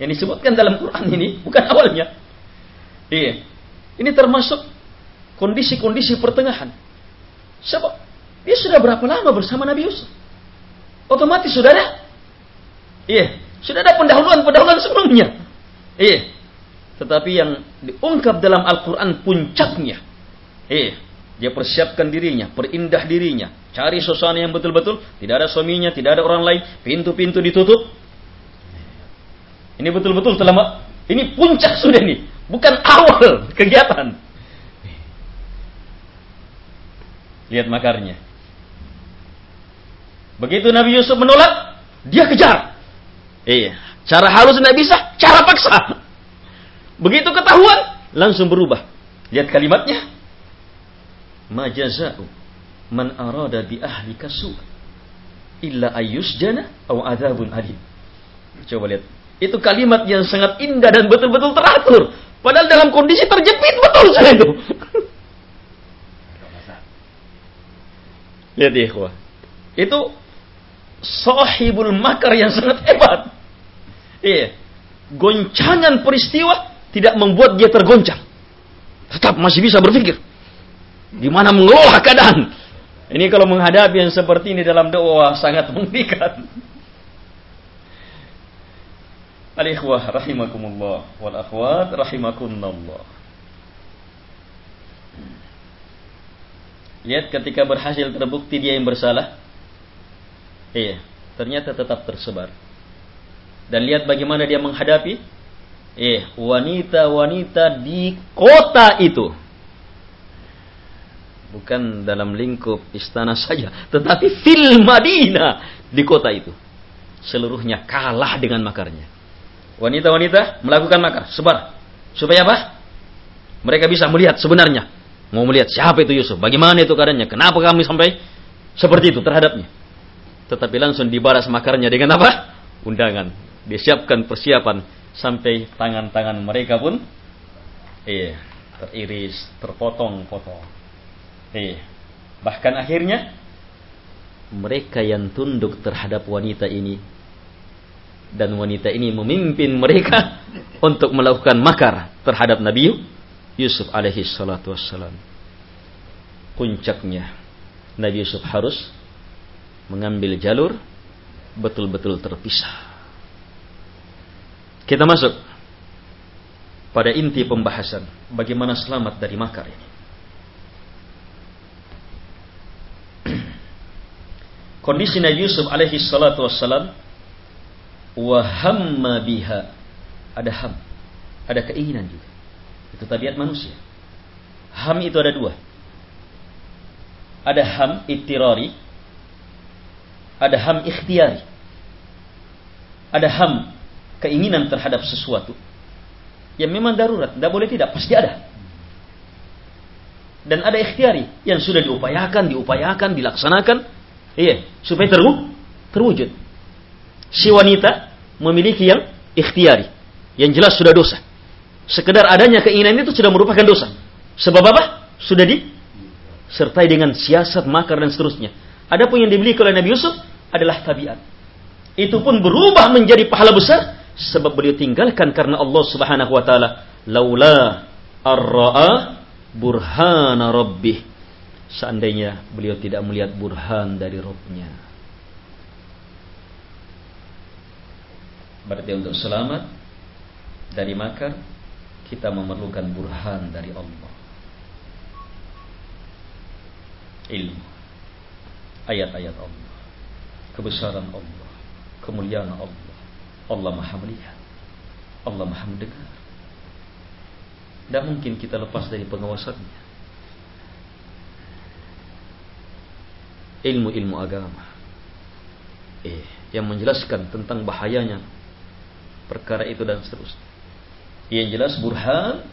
Yang disebutkan dalam Quran ini bukan awalnya. Iya. Ini termasuk kondisi-kondisi pertengahan. Sebab dia sudah berapa lama bersama Nabi Yusuf? Otomatis sudah ada. Iya, sudah ada pendahuluan-pendahuluan sebelumnya. Iya. Tetapi yang diungkap dalam Al-Quran puncaknya. Iya. Dia persiapkan dirinya, perindah dirinya. Cari suasana yang betul-betul. Tidak ada suaminya, tidak ada orang lain. Pintu-pintu ditutup. Ini betul-betul telah... Ini puncak sudah nih. Bukan awal kegiatan. Lihat makarnya. Begitu Nabi Yusuf menolak, dia kejar. Iya. Cara halus tidak bisa, cara paksa. Begitu ketahuan, langsung berubah. Lihat kalimatnya. Ma jaza'u man arada bi ahli kasu illa jana atau adabun alim. Coba lihat. Itu kalimat yang sangat indah dan betul-betul teratur. Padahal dalam kondisi terjepit betul saya itu. Lihat ya, Itu sahibul makar yang sangat hebat. Iya. Goncangan peristiwa tidak membuat dia tergoncang. Tetap masih bisa berpikir. Gimana mengelola keadaan. Ini kalau menghadapi yang seperti ini dalam doa sangat mengerikan. Al-ikhwah rahimakumullah wal akhwat rahimakumullah. Lihat ketika berhasil terbukti dia yang bersalah. Iya, ternyata tetap tersebar. Dan lihat bagaimana dia menghadapi eh wanita-wanita di kota itu. Bukan dalam lingkup istana saja, tetapi fil Madinah di kota itu. Seluruhnya kalah dengan makarnya. Wanita-wanita melakukan makar, sebar. Supaya apa? Mereka bisa melihat sebenarnya. Mau melihat siapa itu Yusuf, bagaimana itu keadaannya, kenapa kami sampai seperti itu terhadapnya. Tetapi langsung dibalas makarnya dengan apa? Undangan. Disiapkan persiapan sampai tangan-tangan mereka pun eh teriris, terpotong-potong. Eh, bahkan akhirnya mereka yang tunduk terhadap wanita ini dan wanita ini memimpin mereka untuk melakukan makar terhadap Nabi Yusuf alaihi salatu wassalam. Puncaknya Nabi Yusuf harus mengambil jalur betul-betul terpisah. Kita masuk pada inti pembahasan bagaimana selamat dari makar ini. Kondisi Nabi Yusuf alaihi salatu wassalam wahamma biha ada ham, ada keinginan juga. Itu tabiat manusia. Ham itu ada dua. Ada ham ittirari, ada ham ikhtiari. Ada ham keinginan terhadap sesuatu yang memang darurat, tidak boleh tidak, pasti ada. Dan ada ikhtiari yang sudah diupayakan, diupayakan, dilaksanakan, iya, supaya terwu, terwujud. Si wanita memiliki yang ikhtiari, yang jelas sudah dosa. Sekedar adanya keinginan itu sudah merupakan dosa. Sebab apa? Sudah disertai dengan siasat, makar dan seterusnya. Adapun yang dimiliki oleh Nabi Yusuf adalah tabiat. Itu pun berubah menjadi pahala besar sebab beliau tinggalkan karena Allah Subhanahu wa taala. Laula ar-ra'a burhana rabbih. Seandainya beliau tidak melihat burhan dari Rabbnya. Berarti untuk selamat dari makar kita memerlukan burhan dari Allah. Ilmu. Ayat-ayat Allah kebesaran Allah kemuliaan Allah Allah maha melihat. Allah maha mendengar. Tidak mungkin kita lepas dari pengawasannya. Ilmu-ilmu agama. Eh, yang menjelaskan tentang bahayanya perkara itu dan seterusnya. Yang jelas burhan,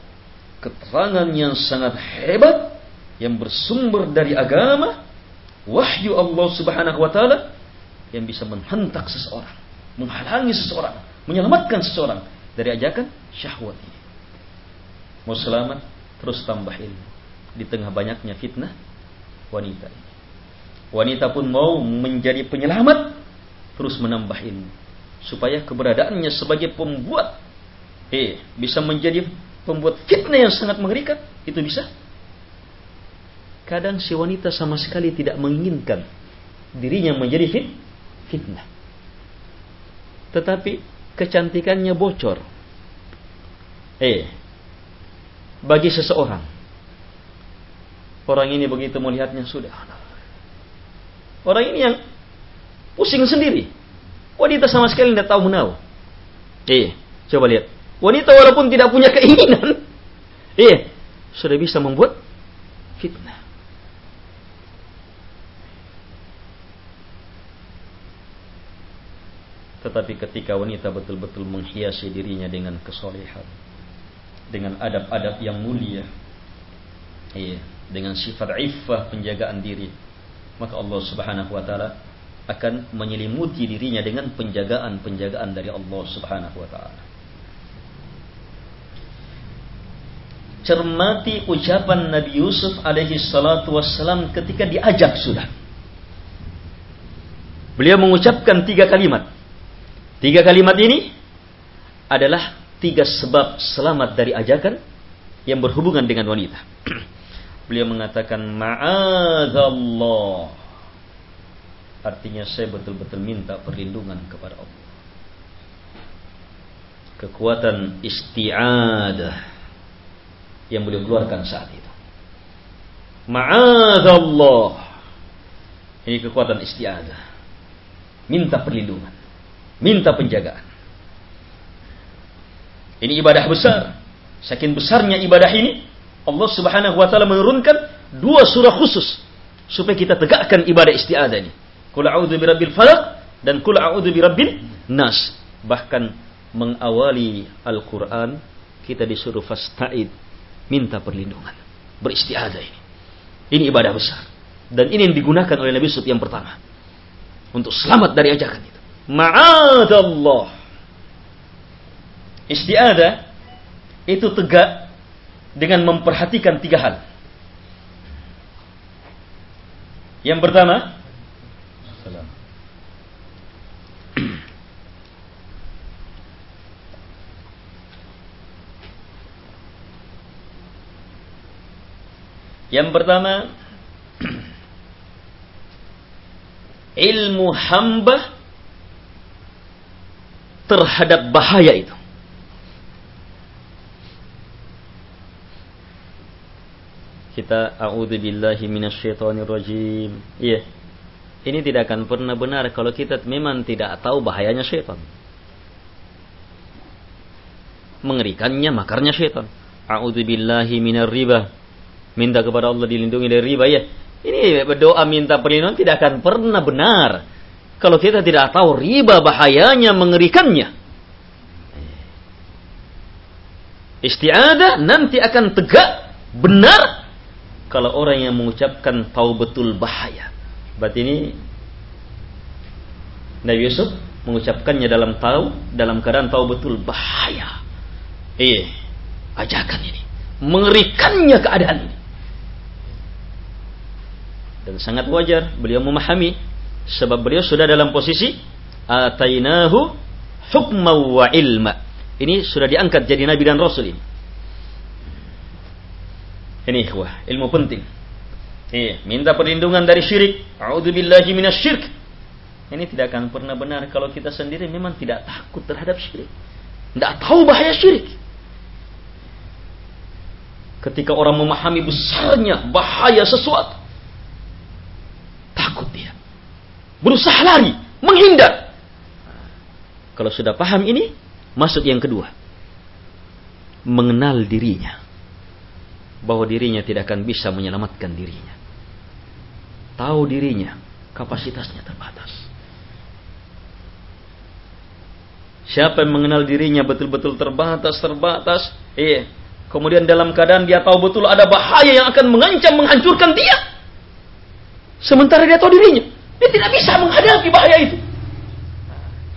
keterangan yang sangat hebat yang bersumber dari agama, wahyu Allah Subhanahu wa taala yang bisa menghentak seseorang menghalangi seseorang, menyelamatkan seseorang dari ajakan syahwat ini. Mau selamat, terus tambah ilmu. Di tengah banyaknya fitnah wanita ini. Wanita pun mau menjadi penyelamat, terus menambah ilmu. Supaya keberadaannya sebagai pembuat, eh, bisa menjadi pembuat fitnah yang sangat mengerikan, itu bisa. Kadang si wanita sama sekali tidak menginginkan dirinya menjadi fit, fitnah tetapi kecantikannya bocor. Eh, bagi seseorang, orang ini begitu melihatnya sudah. Orang ini yang pusing sendiri. Wanita sama sekali tidak tahu menau. Eh, coba lihat. Wanita walaupun tidak punya keinginan, eh, sudah bisa membuat fitnah. Tetapi ketika wanita betul-betul menghiasi dirinya dengan kesolehan, dengan adab-adab yang mulia, iya, dengan sifat iffah penjagaan diri, maka Allah Subhanahu wa taala akan menyelimuti dirinya dengan penjagaan-penjagaan dari Allah Subhanahu wa taala. Cermati ucapan Nabi Yusuf alaihi salatu wassalam ketika diajak sudah. Beliau mengucapkan tiga kalimat. Tiga kalimat ini adalah tiga sebab selamat dari ajakan yang berhubungan dengan wanita. Beliau mengatakan ma'adzallah. Artinya saya betul-betul minta perlindungan kepada Allah. Kekuatan isti'adah yang beliau keluarkan saat itu. Ma'adallah. Ini kekuatan isti'adah. Minta perlindungan. Minta penjagaan. Ini ibadah besar. Saking besarnya ibadah ini, Allah Subhanahu wa taala menurunkan dua surah khusus supaya kita tegakkan ibadah isti'adah ini. Qul a'udzu birabbil falaq dan qul a'udzu birabbil nas. Bahkan mengawali Al-Qur'an kita disuruh fasta'id, minta perlindungan, beristiadah ini. Ini ibadah besar. Dan ini yang digunakan oleh Nabi Yusuf yang pertama. Untuk selamat dari ajakan itu. Ma'adallah. Istiadah itu tegak dengan memperhatikan tiga hal. Yang pertama, Yang pertama, ilmu hamba terhadap bahaya itu. Kita a'udzubillahi minasyaitonirrajim. Iya. Ini tidak akan pernah benar kalau kita memang tidak tahu bahayanya syaitan. Mengerikannya makarnya syaitan. A'udzubillahi minar riba. Minta kepada Allah dilindungi dari riba ya. Ini berdoa minta perlindungan tidak akan pernah benar. Kalau kita tidak tahu riba bahayanya mengerikannya. Istiadah nanti akan tegak benar kalau orang yang mengucapkan tahu betul bahaya. Berarti ini Nabi Yusuf mengucapkannya dalam tahu dalam keadaan tahu betul bahaya. Iya, ajakan ini. Mengerikannya keadaan ini. Dan sangat wajar beliau memahami sebab beliau sudah dalam posisi atainahu hukma wa ilma. Ini sudah diangkat jadi nabi dan rasul ini. Ini ikhwah, ilmu penting. Iya, minta perlindungan dari syirik. A'udzubillahi minasyirk. Ini tidak akan pernah benar kalau kita sendiri memang tidak takut terhadap syirik. Tidak tahu bahaya syirik. Ketika orang memahami besarnya bahaya sesuatu, Takut dia. Berusaha lari, menghindar. Kalau sudah paham ini, masuk yang kedua. Mengenal dirinya. Bahwa dirinya tidak akan bisa menyelamatkan dirinya. Tahu dirinya, kapasitasnya terbatas. Siapa yang mengenal dirinya betul-betul terbatas, terbatas, eh, kemudian dalam keadaan dia tahu betul ada bahaya yang akan mengancam, menghancurkan dia, Sementara dia tahu dirinya. Dia tidak bisa menghadapi bahaya itu.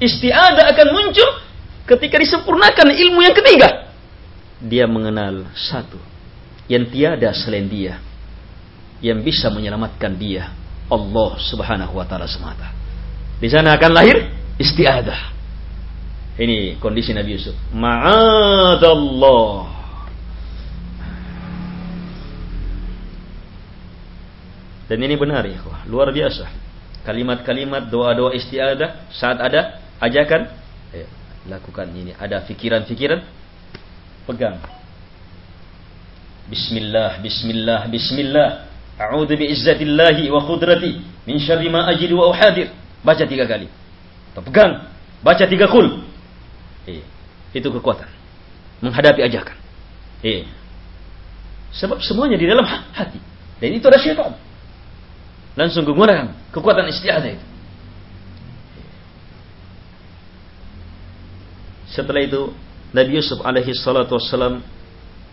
Istiadah akan muncul ketika disempurnakan ilmu yang ketiga. Dia mengenal satu. Yang tiada selain dia. Yang bisa menyelamatkan dia. Allah subhanahu wa ta'ala semata. Di sana akan lahir istiadah. Ini kondisi Nabi Yusuf. Ma'adallah. Dan ini benar ya, luar biasa. Kalimat-kalimat doa-doa istiadah saat ada ajakan, eh, lakukan ini. Ada fikiran-fikiran, pegang. Bismillah, Bismillah, Bismillah. A'udhu bi'izzatillahi wa khudrati min syarri ma ajidu wa uhadir. Baca tiga kali. Atau pegang. Baca tiga kul. Eh, itu kekuatan. Menghadapi ajakan. Eh. Sebab semuanya di dalam hati. Dan itu ada syaitan langsung guguran kekuatan istiadah itu. Setelah itu Nabi Yusuf alaihi salatu wassalam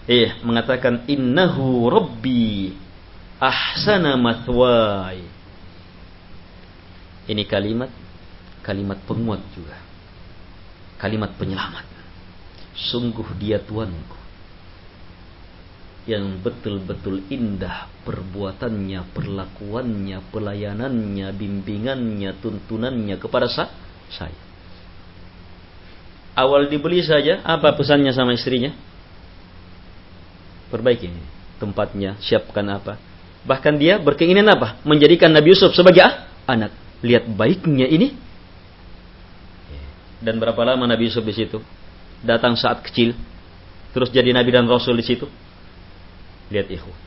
eh mengatakan innahu rabbi ahsana mathwai. Ini kalimat kalimat penguat juga. Kalimat penyelamat. Sungguh dia Tuanku yang betul-betul indah perbuatannya, perlakuannya, pelayanannya, bimbingannya, tuntunannya kepada sa saya. Awal dibeli saja, apa pesannya sama istrinya? Perbaiki tempatnya, siapkan apa. Bahkan dia berkeinginan apa? Menjadikan Nabi Yusuf sebagai ah, anak. Lihat baiknya ini. Dan berapa lama Nabi Yusuf di situ? Datang saat kecil, terus jadi Nabi dan Rasul di situ Lihat ikhwan.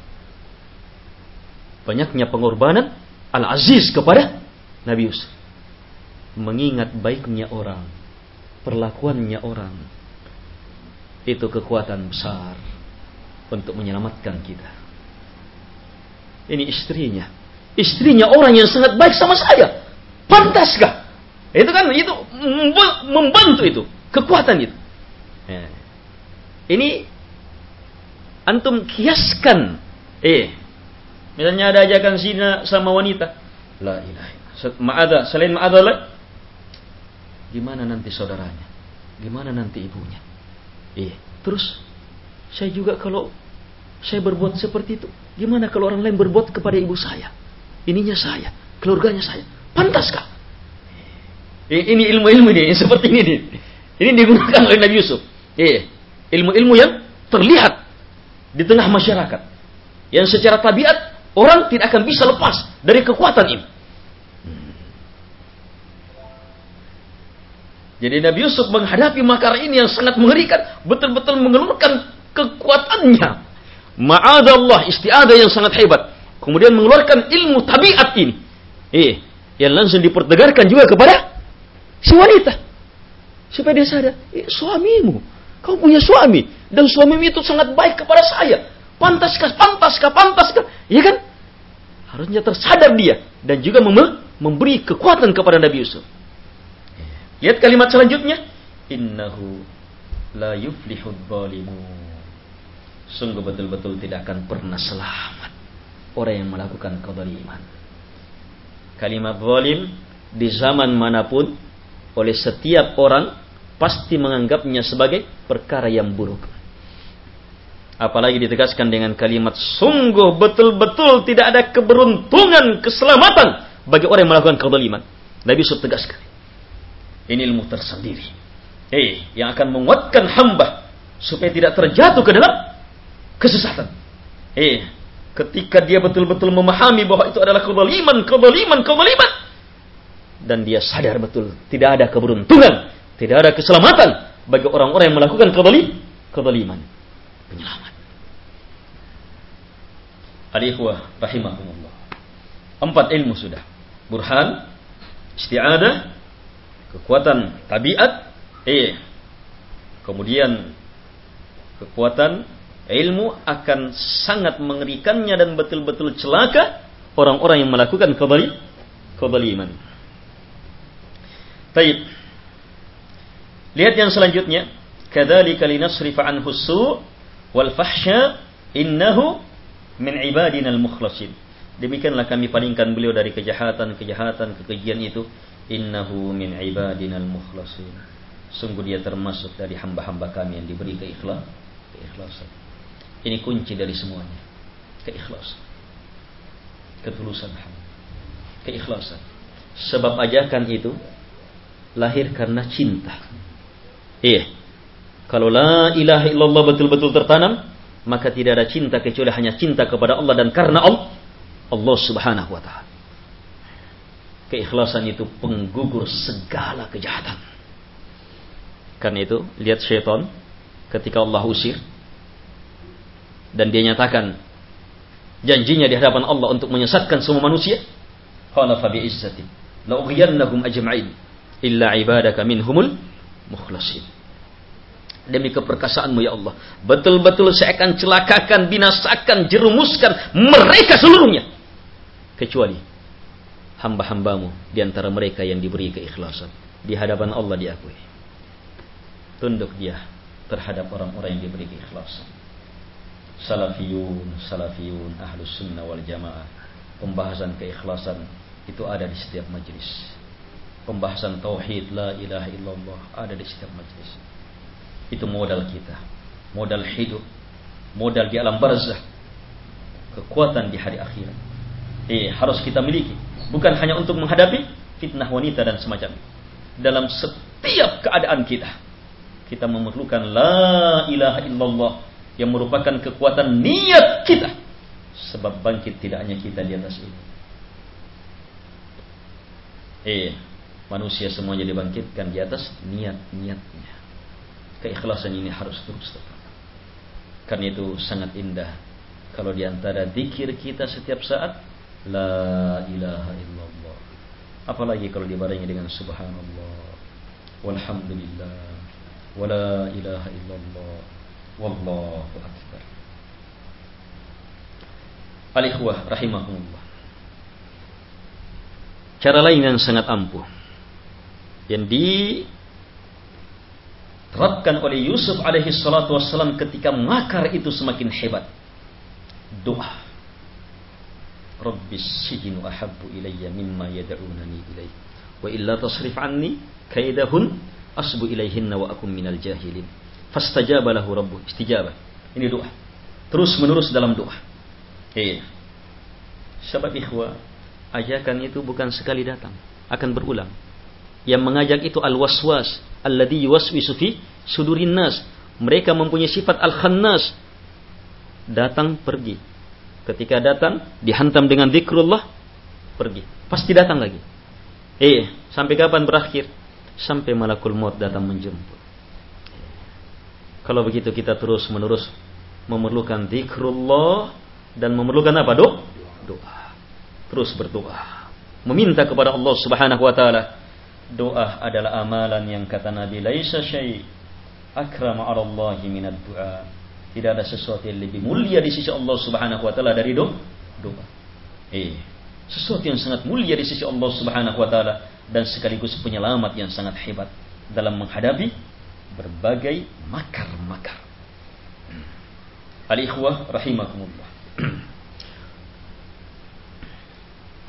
banyaknya pengorbanan Al-Aziz kepada Nabi Yusuf. Mengingat baiknya orang, perlakuannya orang, itu kekuatan besar untuk menyelamatkan kita. Ini istrinya. Istrinya orang yang sangat baik sama saya. Pantaskah? Itu kan itu membantu itu, kekuatan itu. Ya. Ini antum kiaskan. Eh, misalnya ada ajakan zina sama wanita. La ilaha Ma'ada, selain ma'ada Gimana nanti saudaranya? Gimana nanti ibunya? Eh, terus saya juga kalau saya berbuat seperti itu, gimana kalau orang lain berbuat kepada ibu saya? Ininya saya, keluarganya saya. Pantaskah? Ini ilmu-ilmu ini, seperti ini. Ini digunakan oleh Nabi Yusuf. Eh, ilmu-ilmu yang terlihat di tengah masyarakat. Yang secara tabiat orang tidak akan bisa lepas dari kekuatan ini. Jadi Nabi Yusuf menghadapi makar ini yang sangat mengerikan, betul-betul mengeluarkan kekuatannya. Ma'adallah, istiadah yang sangat hebat. Kemudian mengeluarkan ilmu tabiat ini. Eh, yang langsung dipertegarkan juga kepada si wanita. Supaya dia sadar, eh, suamimu. Kau punya suami. Dan suamimu itu sangat baik kepada saya. Pantaskah, pantaskah, pantaskah. Iya kan? Harusnya tersadar dia. Dan juga memberi kekuatan kepada Nabi Yusuf. Lihat kalimat selanjutnya. Innahu la yuflihud zalimun. Sungguh betul-betul tidak akan pernah selamat orang yang melakukan kezaliman. Kalimat zalim di zaman mana pun oleh setiap orang pasti menganggapnya sebagai perkara yang buruk. Apalagi ditegaskan dengan kalimat sungguh betul-betul tidak ada keberuntungan, keselamatan bagi orang yang melakukan kezaliman. Nabi Yusuf tegaskan. Ini ilmu tersendiri. Eh, yang akan menguatkan hamba supaya tidak terjatuh ke dalam kesesatan. Eh, ketika dia betul-betul memahami bahwa itu adalah kezaliman, kezaliman, kezaliman dan dia sadar betul tidak ada keberuntungan, tidak ada keselamatan bagi orang-orang yang melakukan kezalim, kezaliman. Penyelamat. Alihwa rahimahumullah. Empat ilmu sudah. Burhan, isti'adah, kekuatan tabiat, eh, kemudian kekuatan ilmu akan sangat mengerikannya dan betul-betul celaka orang-orang yang melakukan kebali kebaliman. Taib. Lihat yang selanjutnya. Kadzalika linasrifa anhu su' wal fahsya innahu min ibadina al-mukhlasin. Demikianlah kami palingkan beliau dari kejahatan-kejahatan, kekejian itu. Innahu min ibadina al-mukhlasin sungguh dia termasuk dari hamba-hamba kami yang diberi keikhlas keikhlasan. Ini kunci dari semuanya. Keikhlasan. Ketulusan hamba. Keikhlasan. Sebab ajakan itu lahir karena cinta iya kalau la ilaha illallah betul-betul tertanam maka tidak ada cinta kecuali hanya cinta kepada Allah dan karena Allah Allah Subhanahu wa taala Keikhlasan itu penggugur segala kejahatan. Karena itu, lihat syaitan ketika Allah usir dan dia nyatakan janjinya di hadapan Allah untuk menyesatkan semua manusia. Qala fa bi'izzati la ughiyannahum ajma'in illa ibadaka minhumul mukhlasin. Demi keperkasaanmu ya Allah. Betul-betul saya akan celakakan, binasakan, jerumuskan mereka seluruhnya. Kecuali hamba-hambamu di antara mereka yang diberi keikhlasan di hadapan Allah diakui. Tunduk dia terhadap orang-orang yang diberi keikhlasan. Salafiyun, salafiyun, ahlus sunnah wal jamaah. Pembahasan keikhlasan itu ada di setiap majlis. Pembahasan tauhid la ilaha illallah ada di setiap majlis. Itu modal kita. Modal hidup. Modal di alam barzah. Kekuatan di hari akhirat. Eh, harus kita miliki bukan hanya untuk menghadapi fitnah wanita dan semacam itu. Dalam setiap keadaan kita, kita memerlukan la ilaha illallah yang merupakan kekuatan niat kita. Sebab bangkit tidak hanya kita di atas ini. Eh, manusia semuanya dibangkitkan di atas niat-niatnya. Keikhlasan ini harus terus tetap. Karena itu sangat indah kalau di antara dikir kita setiap saat La ilaha illallah. Apalagi kalau dibarengi dengan subhanallah. Walhamdulillah. Wala ilaha illallah. Wallahu akbar. Alikhwah rahimahumullah. Cara lain yang sangat ampuh. Yang diterapkan oleh Yusuf alaihi salatu wassalam ketika makar itu semakin hebat. Doa Rabbis sijinu ahabbu ilayya mimma yad'unani ilayh. Wa illa tasrif anni kaidahun asbu ilayhinna wa akum minal jahilin. Fastajaba lahu rabbuh. Istijabah. Ini doa. Terus menerus dalam doa. Iya. Sahabat ikhwa, ajakan itu bukan sekali datang, akan berulang. Yang mengajak itu al-waswas, alladhi yuwaswisu fi sudurin nas. Mereka mempunyai sifat al-khannas. Datang pergi, Ketika datang, dihantam dengan zikrullah, pergi. Pasti datang lagi. Eh, sampai kapan berakhir? Sampai malakul maut datang menjemput. Kalau begitu kita terus menerus memerlukan zikrullah dan memerlukan apa? Doa. Doa. Terus berdoa. Meminta kepada Allah Subhanahu wa taala. Doa adalah amalan yang kata Nabi laisa syai' akrama 'ala Allah minad du'a tidak ada sesuatu yang lebih mulia di sisi Allah Subhanahu wa taala dari doa. Doa. Eh, sesuatu yang sangat mulia di sisi Allah Subhanahu wa taala dan sekaligus penyelamat yang sangat hebat dalam menghadapi berbagai makar-makar. Al-ikhwah rahimakumullah.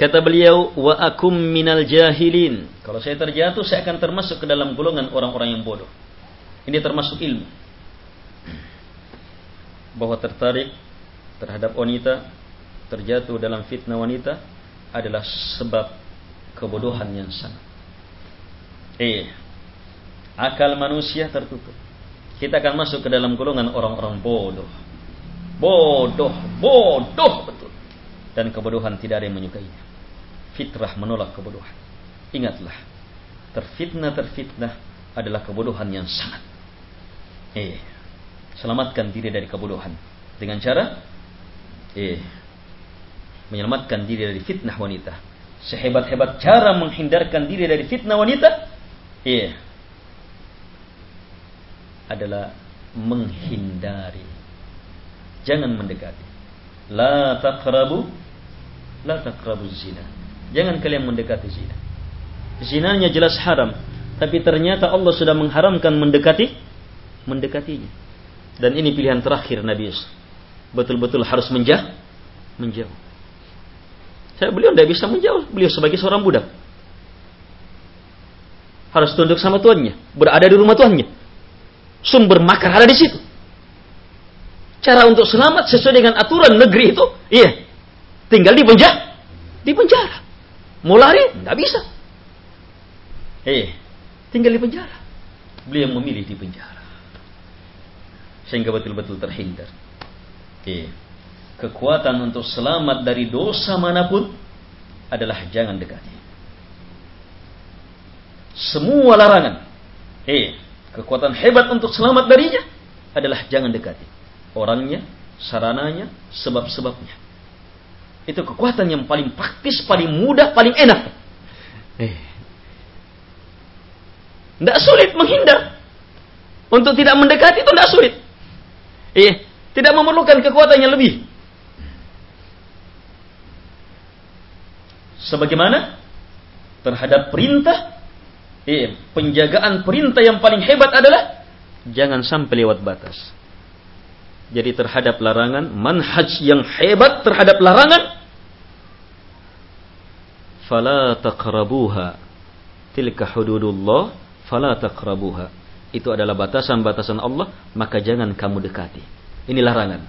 Kata beliau, wa akum minal jahilin. Kalau saya terjatuh, saya akan termasuk ke dalam golongan orang-orang yang bodoh. Ini termasuk ilmu bahwa tertarik terhadap wanita, terjatuh dalam fitnah wanita adalah sebab kebodohan yang sangat. Eh, akal manusia tertutup. Kita akan masuk ke dalam golongan orang-orang bodoh. Bodoh, bodoh betul. Dan kebodohan tidak ada yang menyukainya. Fitrah menolak kebodohan. Ingatlah, terfitnah-terfitnah adalah kebodohan yang sangat. Eh, selamatkan diri dari kebodohan dengan cara eh menyelamatkan diri dari fitnah wanita. Sehebat-hebat cara menghindarkan diri dari fitnah wanita, eh adalah menghindari. Jangan mendekati. La taqrabu la taqrabu zina. Jangan kalian mendekati zina. Zinanya jelas haram, tapi ternyata Allah sudah mengharamkan mendekati mendekatinya. Dan ini pilihan terakhir Nabi Yusuf. Betul-betul harus menjauh. Menjauh. Saya beliau tidak bisa menjauh. Beliau sebagai seorang budak. Harus tunduk sama tuannya. Berada di rumah tuannya. Sumber makar ada di situ. Cara untuk selamat sesuai dengan aturan negeri itu, iya, tinggal di penjara. Di penjara. Mau lari, nggak bisa. Eh, tinggal di penjara. Beliau memilih di penjara sehingga betul-betul terhindar. Oke. Kekuatan untuk selamat dari dosa mana pun adalah jangan dekati. Semua larangan. Eh, kekuatan hebat untuk selamat darinya adalah jangan dekati. Orangnya, sarananya, sebab-sebabnya. Itu kekuatan yang paling praktis, paling mudah, paling enak. Eh. Tidak sulit menghindar. Untuk tidak mendekati itu tidak sulit. Iya, tidak memerlukan kekuatan yang lebih. Sebagaimana terhadap perintah, iya, penjagaan perintah yang paling hebat adalah jangan sampai lewat batas. Jadi terhadap larangan, manhaj yang hebat terhadap larangan, fala taqrabuha. Tilka hududullah, fala taqrabuha itu adalah batasan-batasan Allah, maka jangan kamu dekati. Ini larangan.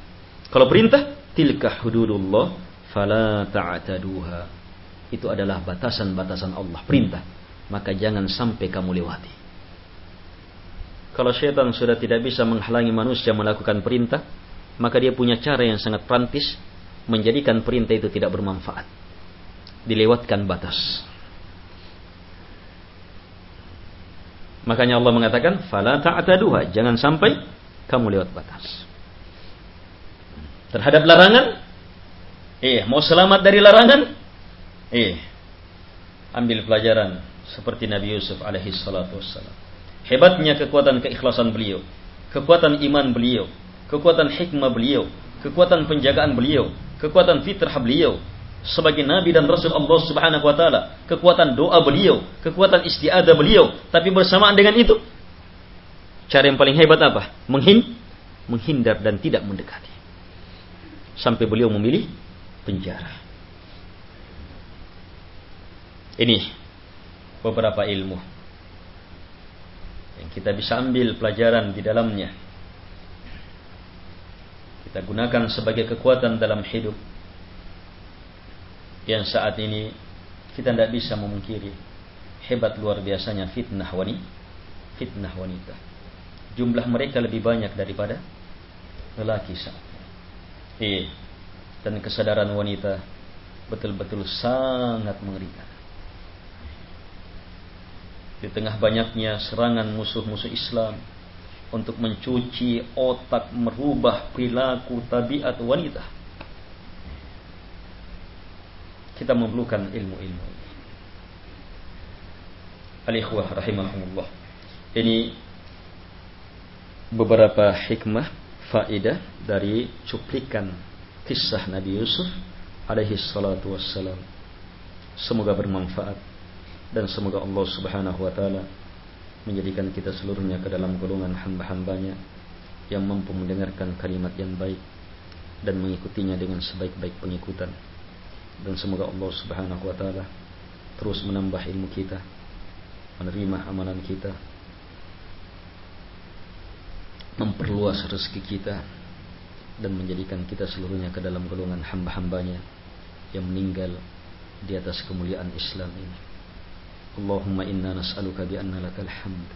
Kalau perintah, tilka hududullah fala ta'taduha. Itu adalah batasan-batasan Allah, perintah. Maka jangan sampai kamu lewati. Kalau syaitan sudah tidak bisa menghalangi manusia melakukan perintah, maka dia punya cara yang sangat praktis menjadikan perintah itu tidak bermanfaat. Dilewatkan batas. Makanya Allah mengatakan, "Fala ta'taduha." Jangan sampai kamu lewat batas. Terhadap larangan, Eh, mau selamat dari larangan? Eh, ambil pelajaran seperti Nabi Yusuf alaihi salatu wassalam. Hebatnya kekuatan keikhlasan beliau, kekuatan iman beliau, kekuatan hikmah beliau, kekuatan penjagaan beliau, kekuatan fitrah beliau sebagai nabi dan rasul Allah Subhanahu wa taala, kekuatan doa beliau, kekuatan istiadah beliau, tapi bersamaan dengan itu cara yang paling hebat apa? Menghin menghindar dan tidak mendekati. Sampai beliau memilih penjara. Ini beberapa ilmu yang kita bisa ambil pelajaran di dalamnya. Kita gunakan sebagai kekuatan dalam hidup yang saat ini kita tidak bisa memungkiri hebat luar biasanya fitnah wanita fitnah wanita jumlah mereka lebih banyak daripada lelaki saat ini. dan kesadaran wanita betul-betul sangat mengerikan di tengah banyaknya serangan musuh-musuh Islam untuk mencuci otak, merubah perilaku tabiat wanita. Kita memerlukan ilmu-ilmu ini. Al-ikhwah rahimahumullah. Ini beberapa hikmah faidah dari cuplikan kisah Nabi Yusuf alaihi salatu wassalam. Semoga bermanfaat dan semoga Allah Subhanahu wa taala menjadikan kita seluruhnya ke dalam golongan hamba-hambanya yang mampu mendengarkan kalimat yang baik dan mengikutinya dengan sebaik-baik pengikutan dan semoga Allah Subhanahu wa taala terus menambah ilmu kita menerima amalan kita memperluas rezeki kita dan menjadikan kita seluruhnya ke dalam golongan hamba-hambanya yang meninggal di atas kemuliaan Islam ini. اللهم إنا نسألك بأن لك الحمد.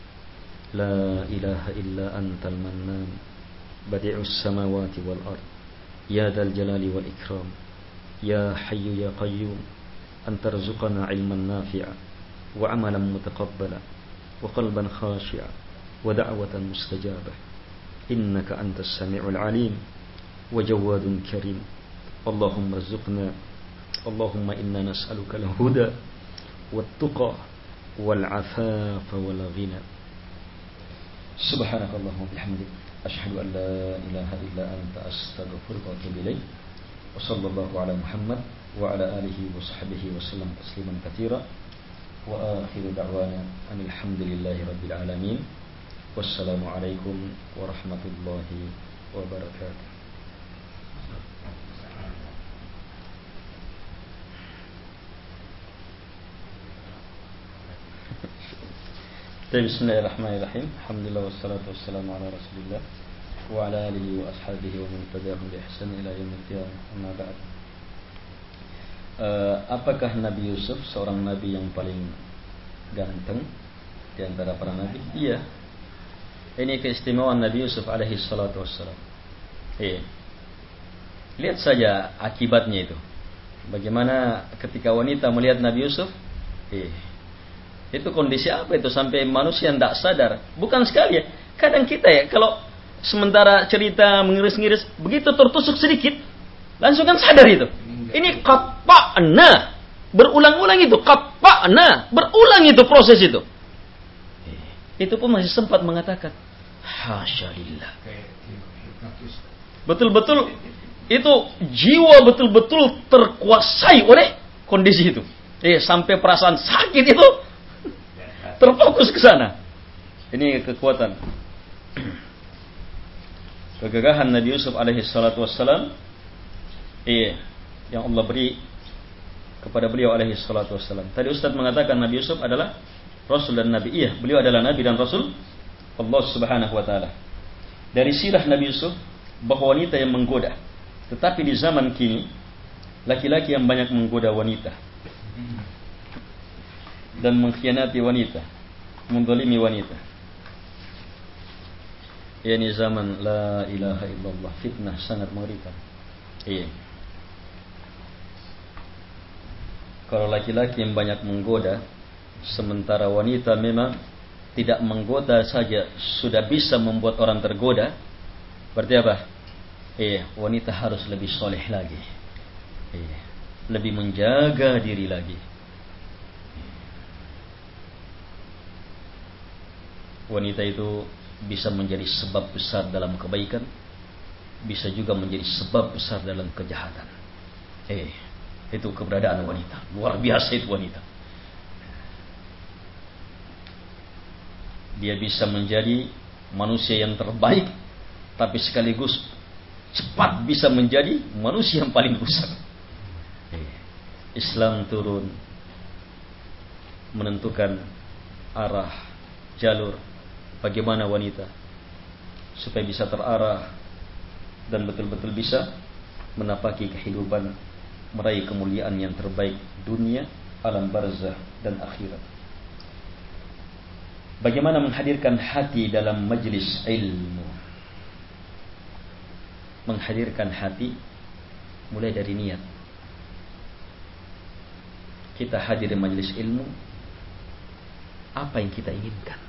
لا إله إلا أنت المنان. بديع السماوات والأرض. يا ذا الجلال والإكرام. يا حي يا قيوم. أن ترزقنا علما نافعا وعملا متقبلا وقلبا خاشعا ودعوة مستجابة. إنك أنت السميع العليم وجواد كريم. اللهم ارزقنا. اللهم إنا نسألك الهدى. والتقى والعفاف والغنى. سبحانك اللهم وبحمدك أشهد أن لا إله إلا أنت أستغفرك وأتوب إليك. وصلى الله على محمد وعلى آله وصحبه وسلم تسليما كثيرا. وآخر دعوانا أن الحمد لله رب العالمين. والسلام عليكم ورحمة الله وبركاته. Bismillahirrahmanirrahim. Alhamdulillah wassalatu wassalamu ala Rasulillah wa ala alihi wa ashabihi wa man tabi'ahum bi ihsan ila yaumil qiyamah. Amma ba'd. Uh, apakah Nabi Yusuf seorang nabi yang paling ganteng di antara para nabi? Iya. Ini keistimewaan Nabi Yusuf alaihi salatu wassalam. Iya. Lihat saja akibatnya itu. Bagaimana ketika wanita melihat Nabi Yusuf? Iya itu kondisi apa itu sampai manusia tidak sadar? Bukan sekali ya. Kadang kita ya kalau sementara cerita mengiris-ngiris begitu tertusuk sedikit langsung kan sadar itu. Ini kapakna berulang-ulang itu kapakna berulang itu proses itu. Itu pun masih sempat mengatakan hasyalillah. Betul-betul itu jiwa betul-betul terkuasai oleh kondisi itu. Eh, sampai perasaan sakit itu terfokus ke sana. Ini kekuatan. Kegagahan Nabi Yusuf alaihi salatu wassalam. Iya, yang Allah beri kepada beliau alaihi salatu wassalam. Tadi Ustaz mengatakan Nabi Yusuf adalah Rasul dan Nabi. Iya, beliau adalah Nabi dan Rasul Allah subhanahu wa ta'ala. Dari sirah Nabi Yusuf, bahwa wanita yang menggoda. Tetapi di zaman kini, laki-laki yang banyak menggoda wanita dan mengkhianati wanita, mendolimi wanita. Ini zaman la ilaha illallah fitnah sangat mengerikan. Iya. Kalau laki-laki yang banyak menggoda, sementara wanita memang tidak menggoda saja sudah bisa membuat orang tergoda, berarti apa? Iya, wanita harus lebih soleh lagi. Iya. Lebih menjaga diri lagi. Wanita itu bisa menjadi sebab besar dalam kebaikan, bisa juga menjadi sebab besar dalam kejahatan. Eh, itu keberadaan wanita. Luar biasa itu wanita. Dia bisa menjadi manusia yang terbaik, tapi sekaligus cepat bisa menjadi manusia yang paling rusak. Eh, Islam turun menentukan arah jalur bagaimana wanita supaya bisa terarah dan betul-betul bisa menapaki kehidupan meraih kemuliaan yang terbaik dunia, alam barzah dan akhirat. Bagaimana menghadirkan hati dalam majlis ilmu? Menghadirkan hati mulai dari niat. Kita hadir di majlis ilmu, apa yang kita inginkan?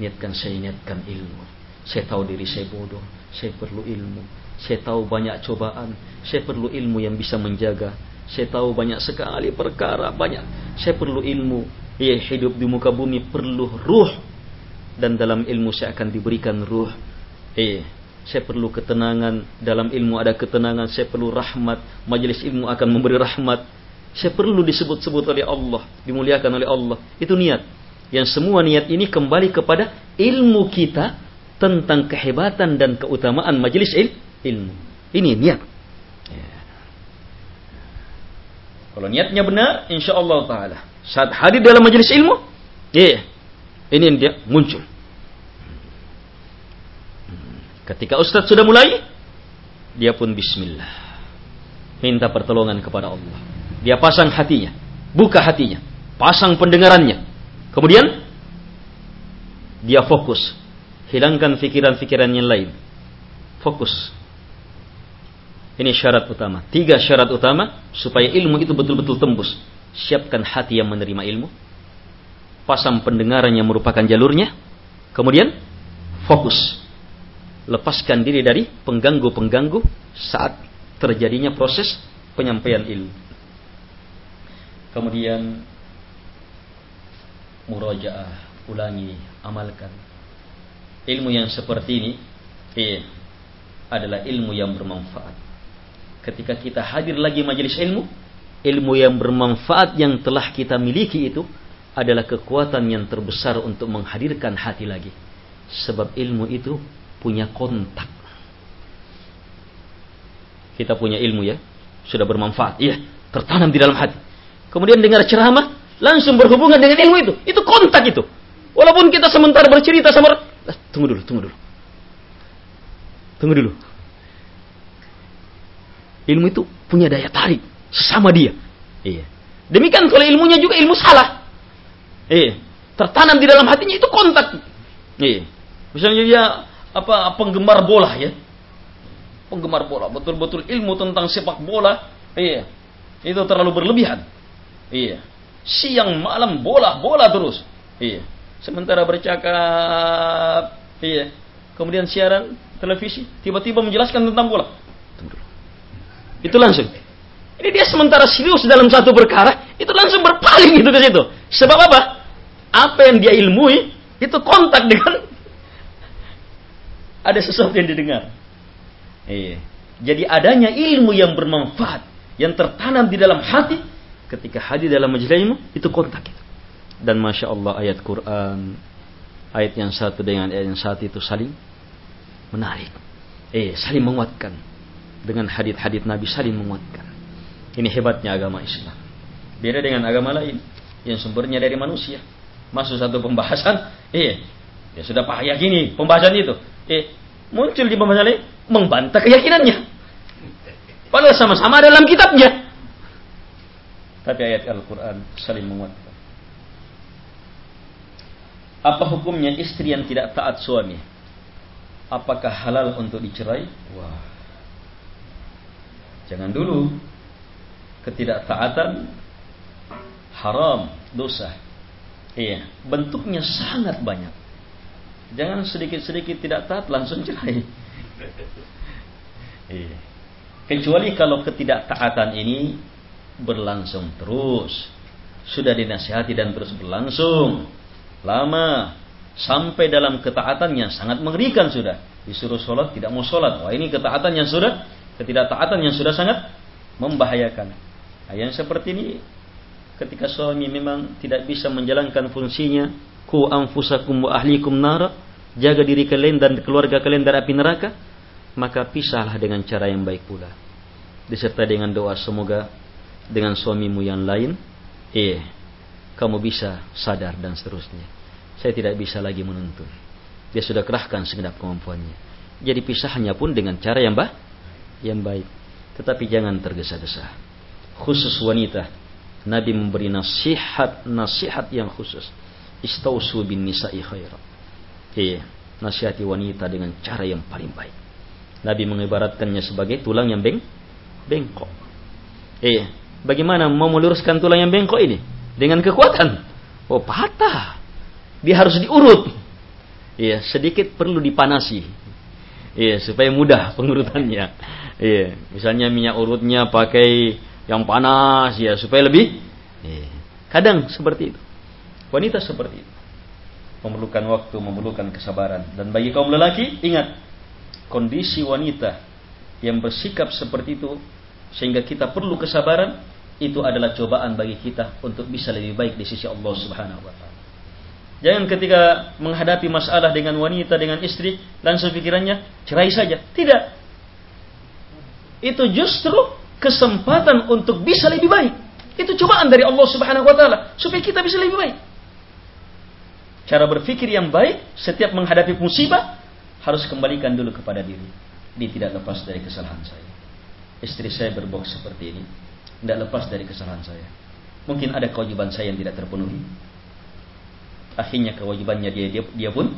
Niatkan saya niatkan ilmu. Saya tahu diri saya bodoh. Saya perlu ilmu. Saya tahu banyak cobaan. Saya perlu ilmu yang bisa menjaga. Saya tahu banyak sekali perkara. Banyak. Saya perlu ilmu. Ya hidup di muka bumi perlu ruh. Dan dalam ilmu saya akan diberikan ruh. Eh, saya perlu ketenangan. Dalam ilmu ada ketenangan. Saya perlu rahmat. Majelis ilmu akan memberi rahmat. Saya perlu disebut-sebut oleh Allah. Dimuliakan oleh Allah. Itu niat. Yang semua niat ini kembali kepada ilmu kita tentang kehebatan dan keutamaan majelis il ilmu. Ini niat. Ya. Kalau niatnya benar, insya Allah Taala saat hadir dalam majelis ilmu, ya, ini dia muncul. Ketika Ustadz sudah mulai, dia pun Bismillah, minta pertolongan kepada Allah. Dia pasang hatinya, buka hatinya, pasang pendengarannya, Kemudian dia fokus, hilangkan pikiran-pikiran yang lain. Fokus. Ini syarat utama. Tiga syarat utama supaya ilmu itu betul-betul tembus. Siapkan hati yang menerima ilmu. Pasang pendengaran yang merupakan jalurnya. Kemudian fokus. Lepaskan diri dari pengganggu-pengganggu saat terjadinya proses penyampaian ilmu. Kemudian murajaah, ulangi, amalkan. Ilmu yang seperti ini iya, adalah ilmu yang bermanfaat. Ketika kita hadir lagi majelis ilmu, ilmu yang bermanfaat yang telah kita miliki itu adalah kekuatan yang terbesar untuk menghadirkan hati lagi. Sebab ilmu itu punya kontak. Kita punya ilmu ya, sudah bermanfaat, iya, tertanam di dalam hati. Kemudian dengar ceramah, langsung berhubungan dengan ilmu itu. Itu kontak itu. Walaupun kita sementara bercerita sama tunggu dulu, tunggu dulu. Tunggu dulu. Ilmu itu punya daya tarik sama dia. Iya. Demikian kalau ilmunya juga ilmu salah. Iya. Tertanam di dalam hatinya itu kontak. Iya. Misalnya dia apa penggemar bola ya. Penggemar bola, betul-betul ilmu tentang sepak bola. Iya. Itu terlalu berlebihan. Iya siang malam bola bola terus. Iya. Sementara bercakap iya. Kemudian siaran televisi tiba-tiba menjelaskan tentang bola. Itu langsung. Ini dia sementara serius dalam satu perkara itu langsung berpaling itu ke situ. Sebab apa? Apa yang dia ilmui itu kontak dengan ada sesuatu yang didengar. Iya. Jadi adanya ilmu yang bermanfaat yang tertanam di dalam hati ketika hadir dalam majelis itu kontak itu. Dan masya Allah ayat Quran, ayat yang satu dengan ayat yang satu itu saling menarik, eh saling menguatkan dengan hadit-hadit Nabi saling menguatkan. Ini hebatnya agama Islam. Beda dengan agama lain yang sumbernya dari manusia. Masuk satu pembahasan, eh ya sudah pak yakini pembahasan itu, eh muncul di pembahasan lain membantah keyakinannya. Padahal sama-sama dalam kitabnya. Tapi ayat Al-Quran saling menguatkan. Apa hukumnya istri yang tidak taat suami? Apakah halal untuk dicerai? Wah. Jangan dulu. Ketidaktaatan haram, dosa. Iya, bentuknya sangat banyak. Jangan sedikit-sedikit tidak taat langsung cerai. Iya. Kecuali kalau ketidaktaatan ini berlangsung terus. Sudah dinasihati dan terus berlangsung. Lama. Sampai dalam ketaatannya sangat mengerikan sudah. Disuruh sholat tidak mau sholat. Wah ini ketaatan yang sudah. Ketidaktaatan yang sudah sangat membahayakan. Nah, yang seperti ini ketika suami memang tidak bisa menjalankan fungsinya ku anfusakum wa ahlikum nara jaga diri kalian dan keluarga kalian dari api neraka maka pisahlah dengan cara yang baik pula disertai dengan doa semoga dengan suamimu yang lain eh kamu bisa sadar dan seterusnya. Saya tidak bisa lagi menuntun. Dia sudah kerahkan segenap kemampuannya. Jadi pisahnya pun dengan cara yang bah yang baik. Tetapi jangan tergesa-gesa. Khusus wanita Nabi memberi nasihat nasihat yang khusus. Istausu bin nisa'i khaira iya nasihati wanita dengan cara yang paling baik. Nabi mengibaratkannya sebagai tulang yang beng bengkok. Iya bagaimana mau meluruskan tulang yang bengkok ini? Dengan kekuatan. Oh patah. Dia harus diurut. Iya sedikit perlu dipanasi. Iya supaya mudah pengurutannya. Iya misalnya minyak urutnya pakai yang panas ya supaya lebih. Eh, kadang seperti itu. Wanita seperti itu. Memerlukan waktu memerlukan kesabaran. Dan bagi kaum lelaki ingat kondisi wanita yang bersikap seperti itu sehingga kita perlu kesabaran itu adalah cobaan bagi kita untuk bisa lebih baik di sisi Allah Subhanahu wa taala. Jangan ketika menghadapi masalah dengan wanita dengan istri langsung pikirannya cerai saja. Tidak. Itu justru kesempatan untuk bisa lebih baik. Itu cobaan dari Allah Subhanahu wa taala supaya kita bisa lebih baik. Cara berpikir yang baik setiap menghadapi musibah harus kembalikan dulu kepada diri. Dia tidak lepas dari kesalahan saya. Istri saya berbohong seperti ini, tidak lepas dari kesalahan saya. Mungkin ada kewajiban saya yang tidak terpenuhi. Akhirnya kewajibannya dia dia, dia pun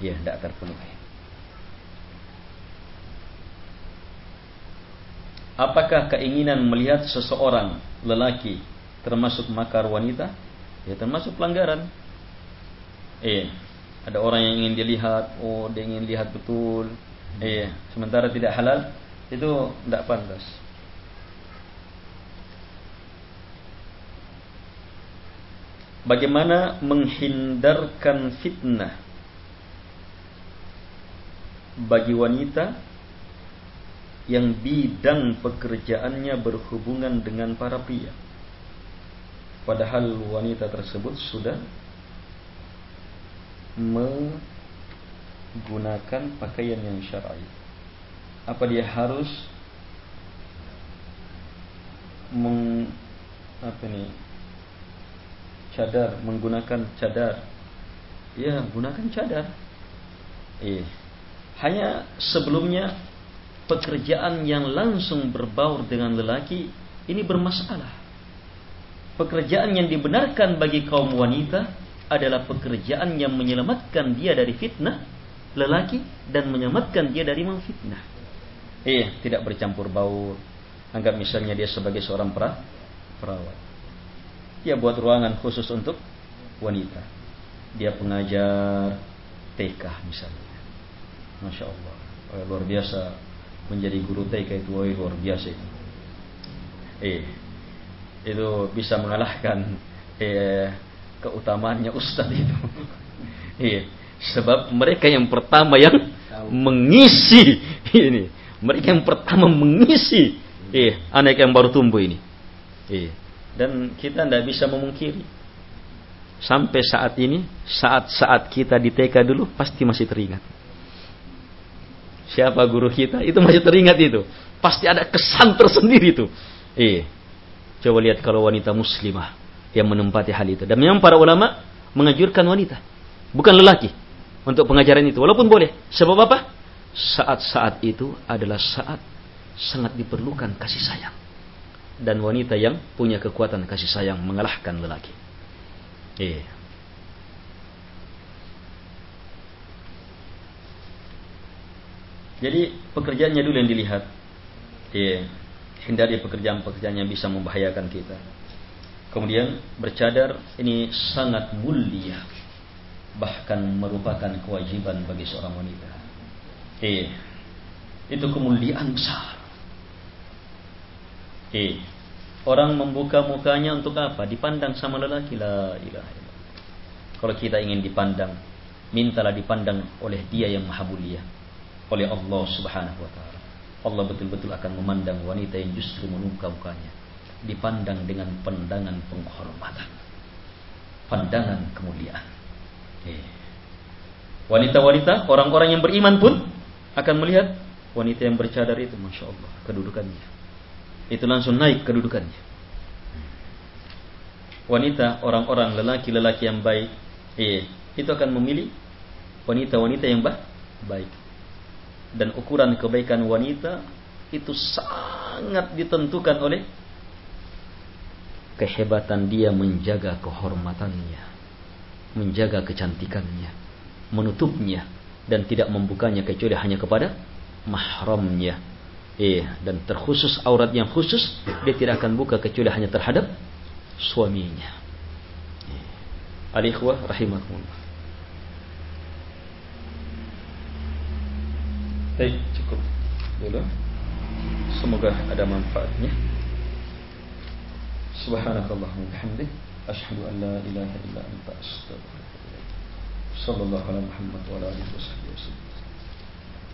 ya tidak terpenuhi. Apakah keinginan melihat seseorang lelaki termasuk makar wanita? Ya termasuk pelanggaran. Eh, ada orang yang ingin dilihat, oh dia ingin lihat betul. Eh, sementara tidak halal, itu tidak pantas. Bagaimana menghindarkan fitnah bagi wanita yang bidang pekerjaannya berhubungan dengan para pria. Padahal wanita tersebut sudah menggunakan pakaian yang syar'i. Apa dia harus meng apa nih cadar menggunakan cadar ya gunakan cadar eh hanya sebelumnya pekerjaan yang langsung berbaur dengan lelaki ini bermasalah. Pekerjaan yang dibenarkan bagi kaum wanita adalah pekerjaan yang menyelamatkan dia dari fitnah lelaki dan menyelamatkan dia dari memfitnah. Eh, tidak bercampur baur. Anggap misalnya dia sebagai seorang perawat. Dia buat ruangan khusus untuk wanita. Dia pengajar TK misalnya. Masya Allah. Luar biasa menjadi guru TK itu oh, luar biasa itu. Eh, itu bisa mengalahkan eh, keutamaannya ustadz itu. eh, sebab mereka yang pertama yang mengisi ini, mereka yang pertama mengisi eh anak yang baru tumbuh ini. Eh, dan kita tidak bisa memungkiri sampai saat ini, saat-saat kita di TK dulu pasti masih teringat siapa guru kita, itu masih teringat itu. Pasti ada kesan tersendiri itu. Eh, coba lihat kalau wanita muslimah yang menempati hal itu. Dan memang para ulama mengajurkan wanita, bukan lelaki untuk pengajaran itu. Walaupun boleh. Sebab apa? Saat-saat itu adalah saat sangat diperlukan kasih sayang. Dan wanita yang punya kekuatan kasih sayang mengalahkan lelaki. Eh, Jadi pekerjaannya dulu yang dilihat. Ya, hindari pekerjaan-pekerjaan yang bisa membahayakan kita. Kemudian bercadar ini sangat mulia. Bahkan merupakan kewajiban bagi seorang wanita. Iya. Itu kemuliaan besar. Eh, orang membuka mukanya untuk apa? Dipandang sama lelaki la ilaha illallah. Kalau kita ingin dipandang, mintalah dipandang oleh Dia yang Maha Mulia, oleh Allah Subhanahu wa taala. Allah betul-betul akan memandang wanita yang justru membuka mukanya, dipandang dengan pandangan penghormatan, pandangan kemuliaan. Eh. Wanita-wanita, orang-orang yang beriman pun akan melihat wanita yang bercadar itu, masya Allah, kedudukannya itu langsung naik kedudukannya. Wanita, orang-orang, lelaki-lelaki yang baik, eh, itu akan memilih wanita-wanita yang baik. Dan ukuran kebaikan wanita itu sangat ditentukan oleh kehebatan dia menjaga kehormatannya, menjaga kecantikannya, menutupnya dan tidak membukanya kecuali hanya kepada mahramnya Iya, dan terkhusus aurat yang khusus dia tidak akan buka kecuali hanya terhadap suaminya. Al-ikhwah rahimakumullah. Baik, cukup dulu. Semoga ada manfaatnya. Subhanakallahumma bihamdik asyhadu an la ilaha illa anta astaghfiruka wa atubu ilaik. Sallallahu ala Muhammad wa wasallam.